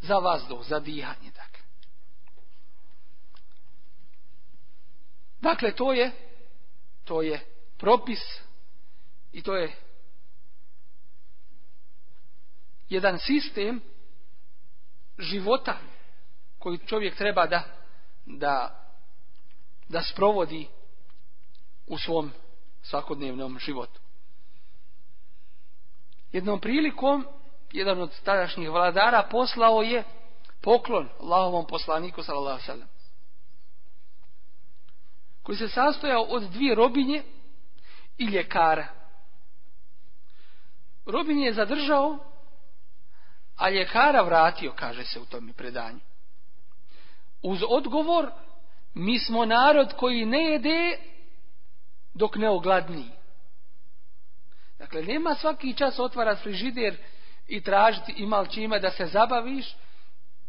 [SPEAKER 1] Za vazduh, za dihanje. Dakle. to je to je propis i to je jedan sistem života koji čovjek treba da, da, da sprovodi u svom svakodnevnom životu. Jednom prilikom, jedan od tadašnjih vladara poslao je poklon Allahovom poslaniku sallallahu koji se sastojao od dvije robinje i ljekara. Robinje je zadržao a ljekara vratio, kaže se u tome predanju. Uz odgovor, mi smo narod koji ne jede dok ne ogladni. Dakle, nema svaki čas otvara frižider i tražiti imal čime da se zabaviš,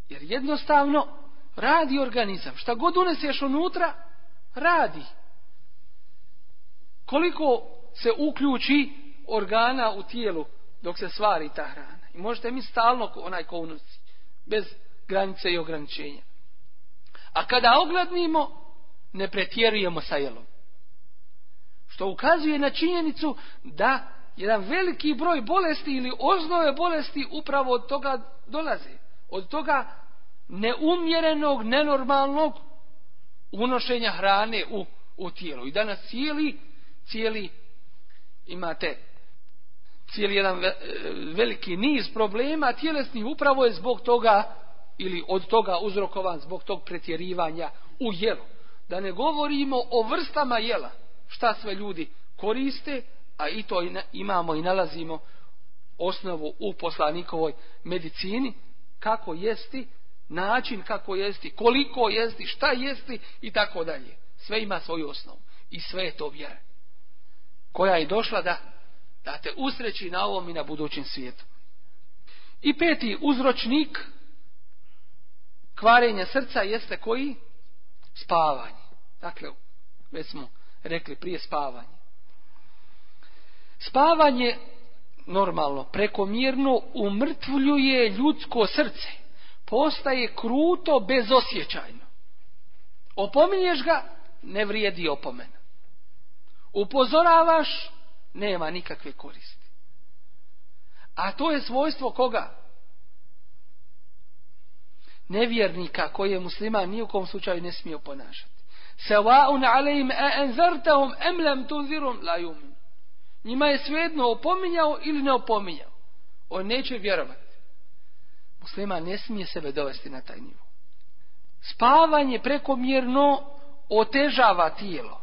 [SPEAKER 1] jer jednostavno radi organizam. Šta god uneseš unutra, radi. Koliko se uključi organa u tijelu dok se stvari ta hrana. I možete mi stalno onaj ko. Bez granice i ograničenja. A kada ogladnimo, ne pretjerujemo sa jelom. Što ukazuje na činjenicu da jedan veliki broj bolesti ili oznove bolesti upravo od toga dolaze. Od toga neumjerenog, nenormalnog unošenja hrane u, u tijelo. I danas cijeli, cijeli imate cijeli jedan veliki niz problema tjelesnih upravo je zbog toga ili od toga uzrokovan zbog tog pretjerivanja u jelu. Da ne govorimo o vrstama jela, šta sve ljudi koriste, a i to imamo i nalazimo osnovu u poslanikovoj medicini, kako jesti, način kako jesti, koliko jesti, šta jesti i tako dalje. Sve ima svoju osnovu i sve je to vjera koja je došla da da te usreći na ovom i na budućem svijetu. I peti uzročnik kvarenja srca jeste koji? Spavanje. Dakle, već smo rekli prije spavanje. Spavanje normalno, prekomjerno umrtvljuje ljudsko srce. Postaje kruto, bezosjećajno. Opominješ ga, ne vrijedi opomena. Upozoravaš, nema nikakve koristi. A to je svojstvo koga? Nevjernika koji je musliman ni u kom slučaju ne smije ponašati. Sawa'un alejim a anzartahum am lam tunzirum la. Njima je svejedno opominjao ili ne opominjao. On neće vjerovati. Musliman ne smije sebe dovesti na taj nivo. Spavanje prekomjerno otežava tijelo.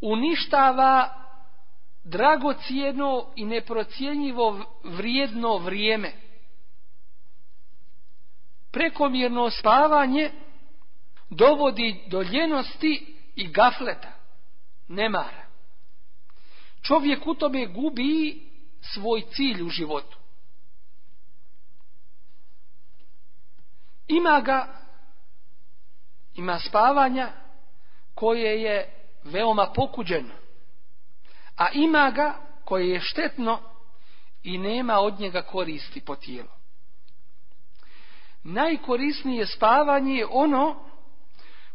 [SPEAKER 1] Uništava dragocijedno i neprocjenjivo vrijedno vrijeme. Prekomjerno spavanje dovodi do ljenosti i gafleta, nemara. Čovjek u tome gubi svoj cilj u životu. Ima ga, ima spavanja koje je veoma pokuđeno, a ima ga koje je štetno i nema od njega koristi po tijelu. Najkorisnije spavanje je ono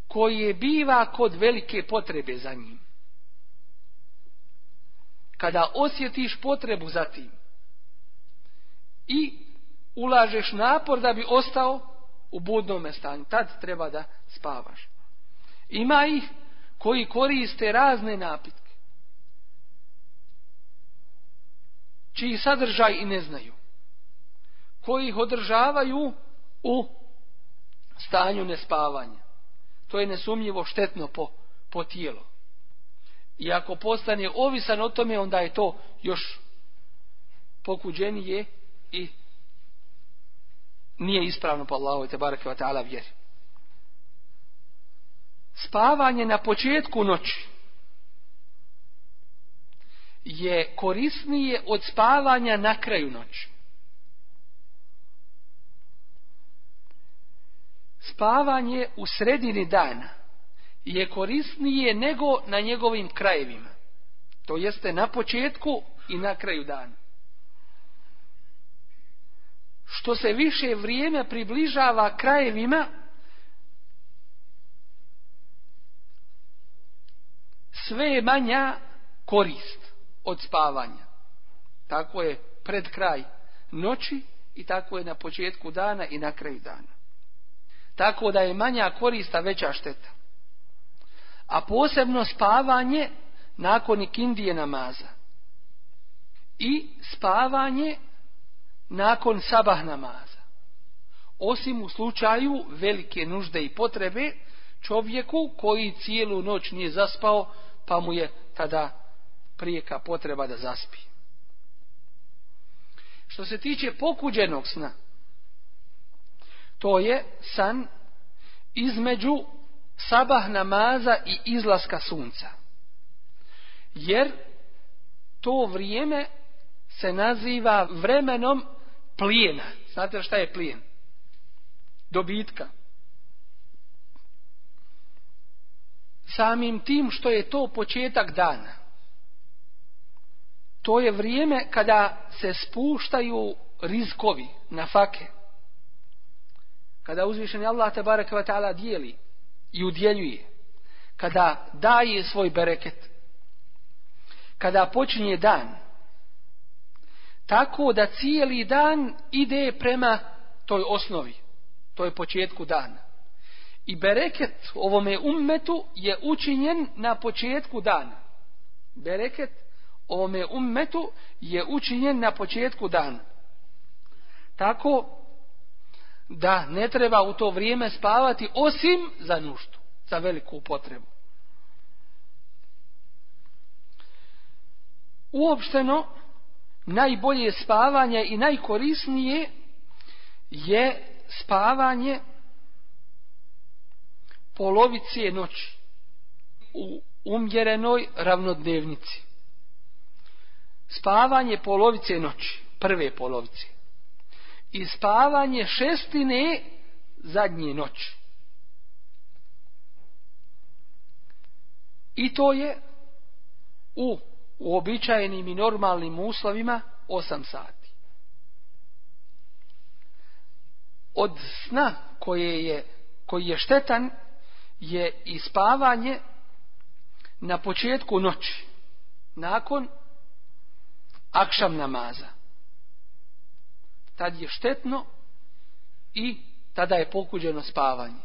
[SPEAKER 1] koje biva kod velike potrebe za njim. Kada osjetiš potrebu za tim i ulažeš napor da bi ostao u budnom stanju, tad treba da spavaš. Ima ih koji koriste razne napitke, čiji sadržaj i ne znaju, koji ih održavaju u stanju nespavanja to je nesumnjivo štetno po, po tijelo. I ako postane ovisan o tome, onda je to još pokuđenije i nije ispravno po Allahu te bareke ta'ala vjeri. Spavanje na početku noći je korisnije od spavanja na kraju noći. spavanje u sredini dana je korisnije nego na njegovim krajevima. To jeste na početku i na kraju dana. Što se više vrijeme približava krajevima, sve je manja korist od spavanja. Tako je pred kraj noći i tako je na početku dana i na kraju dana. Tako da je manja korista veća šteta. A posebno spavanje nakon ikindije namaza. I spavanje nakon sabah namaza. Osim u slučaju velike nužde i potrebe čovjeku koji cijelu noć nije zaspao pa mu je tada prijeka potreba da zaspi. Što se tiče pokuđenog sna, to je san između sabah namaza i izlaska sunca. Jer to vrijeme se naziva vremenom plijena. Znate šta je plijen? Dobitka. Samim tim što je to početak dana. To je vrijeme kada se spuštaju rizkovi na fake kada uzvišeni Allah te bareke dijeli i udjeljuje kada daje svoj bereket kada počinje dan tako da cijeli dan ide prema toj osnovi to je početku dana. I bereket ovome ummetu je učinjen na početku dana. Bereket ovome ummetu je učinjen na početku dana. Tako da ne treba u to vrijeme spavati osim za nuštu, za veliku potrebu. Uopšteno, najbolje spavanje i najkorisnije je spavanje polovice noći u umjerenoj ravnodnevnici. Spavanje polovice noći, prve polovice i spavanje šestine zadnje noći. I to je u uobičajenim i normalnim uslovima 8 sati. Od sna koje je, koji je štetan je i spavanje na početku noći, nakon akšam namaza. Tad je štetno i tada je pokuđeno spavanje.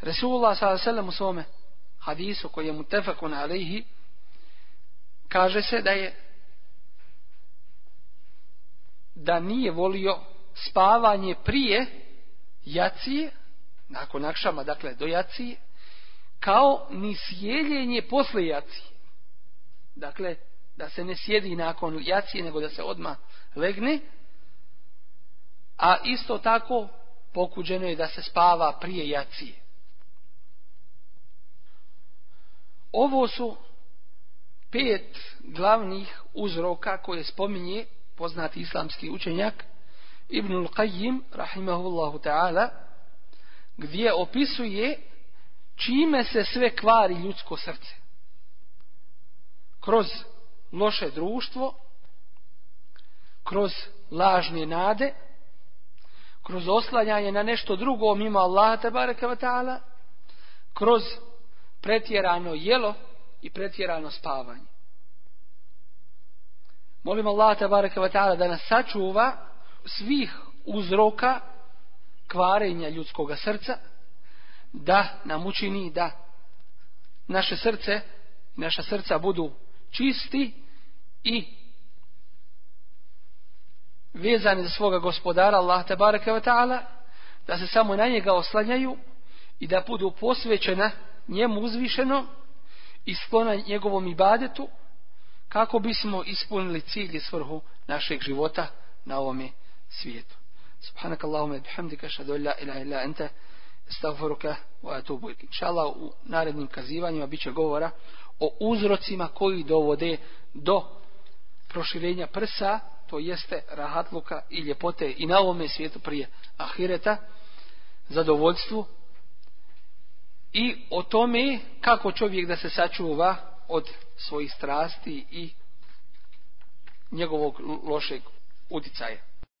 [SPEAKER 1] Resulullah s.a.v. u svome hadisu koji je mu tefakun alihi kaže se da je da nije volio spavanje prije jacije, nakon akšama, dakle do jacije, kao ni sjeljenje posle jacije. Dakle, da se ne sjedi nakon jacije, nego da se odma legne, a isto tako pokuđeno je da se spava prije jacije. Ovo su pet glavnih uzroka koje spominje poznati islamski učenjak Ibnul Qayyim, rahimahullahu ta'ala, gdje opisuje čime se sve kvari ljudsko srce. Kroz loše društvo, kroz lažne nade, kroz oslanjanje na nešto drugo mimo Allaha tabaraka wa ta'ala, kroz pretjerano jelo i pretjerano spavanje. Molim Allah ta'ala da nas sačuva svih uzroka kvarenja ljudskog srca, da nam učini da naše srce, naša srca budu čisti i vezani za svoga gospodara Allah tabaraka wa ta'ala, da se samo na njega oslanjaju i da budu posvećena njemu uzvišeno i sklona njegovom ibadetu kako bismo ispunili cilj i svrhu našeg života na ovome svijetu. Subhanak Allahumma bihamdika ashhadu an la ilaha illa anta astaghfiruka wa atubu ilaik. Inshallah u narednim kazivanjima biće govora o uzrocima koji dovode do proširenja prsa, to jeste rahatluka i ljepote i na ovome svijetu prije ahireta, zadovoljstvu i o tome kako čovjek da se sačuva od svojih strasti i njegovog lošeg uticaja.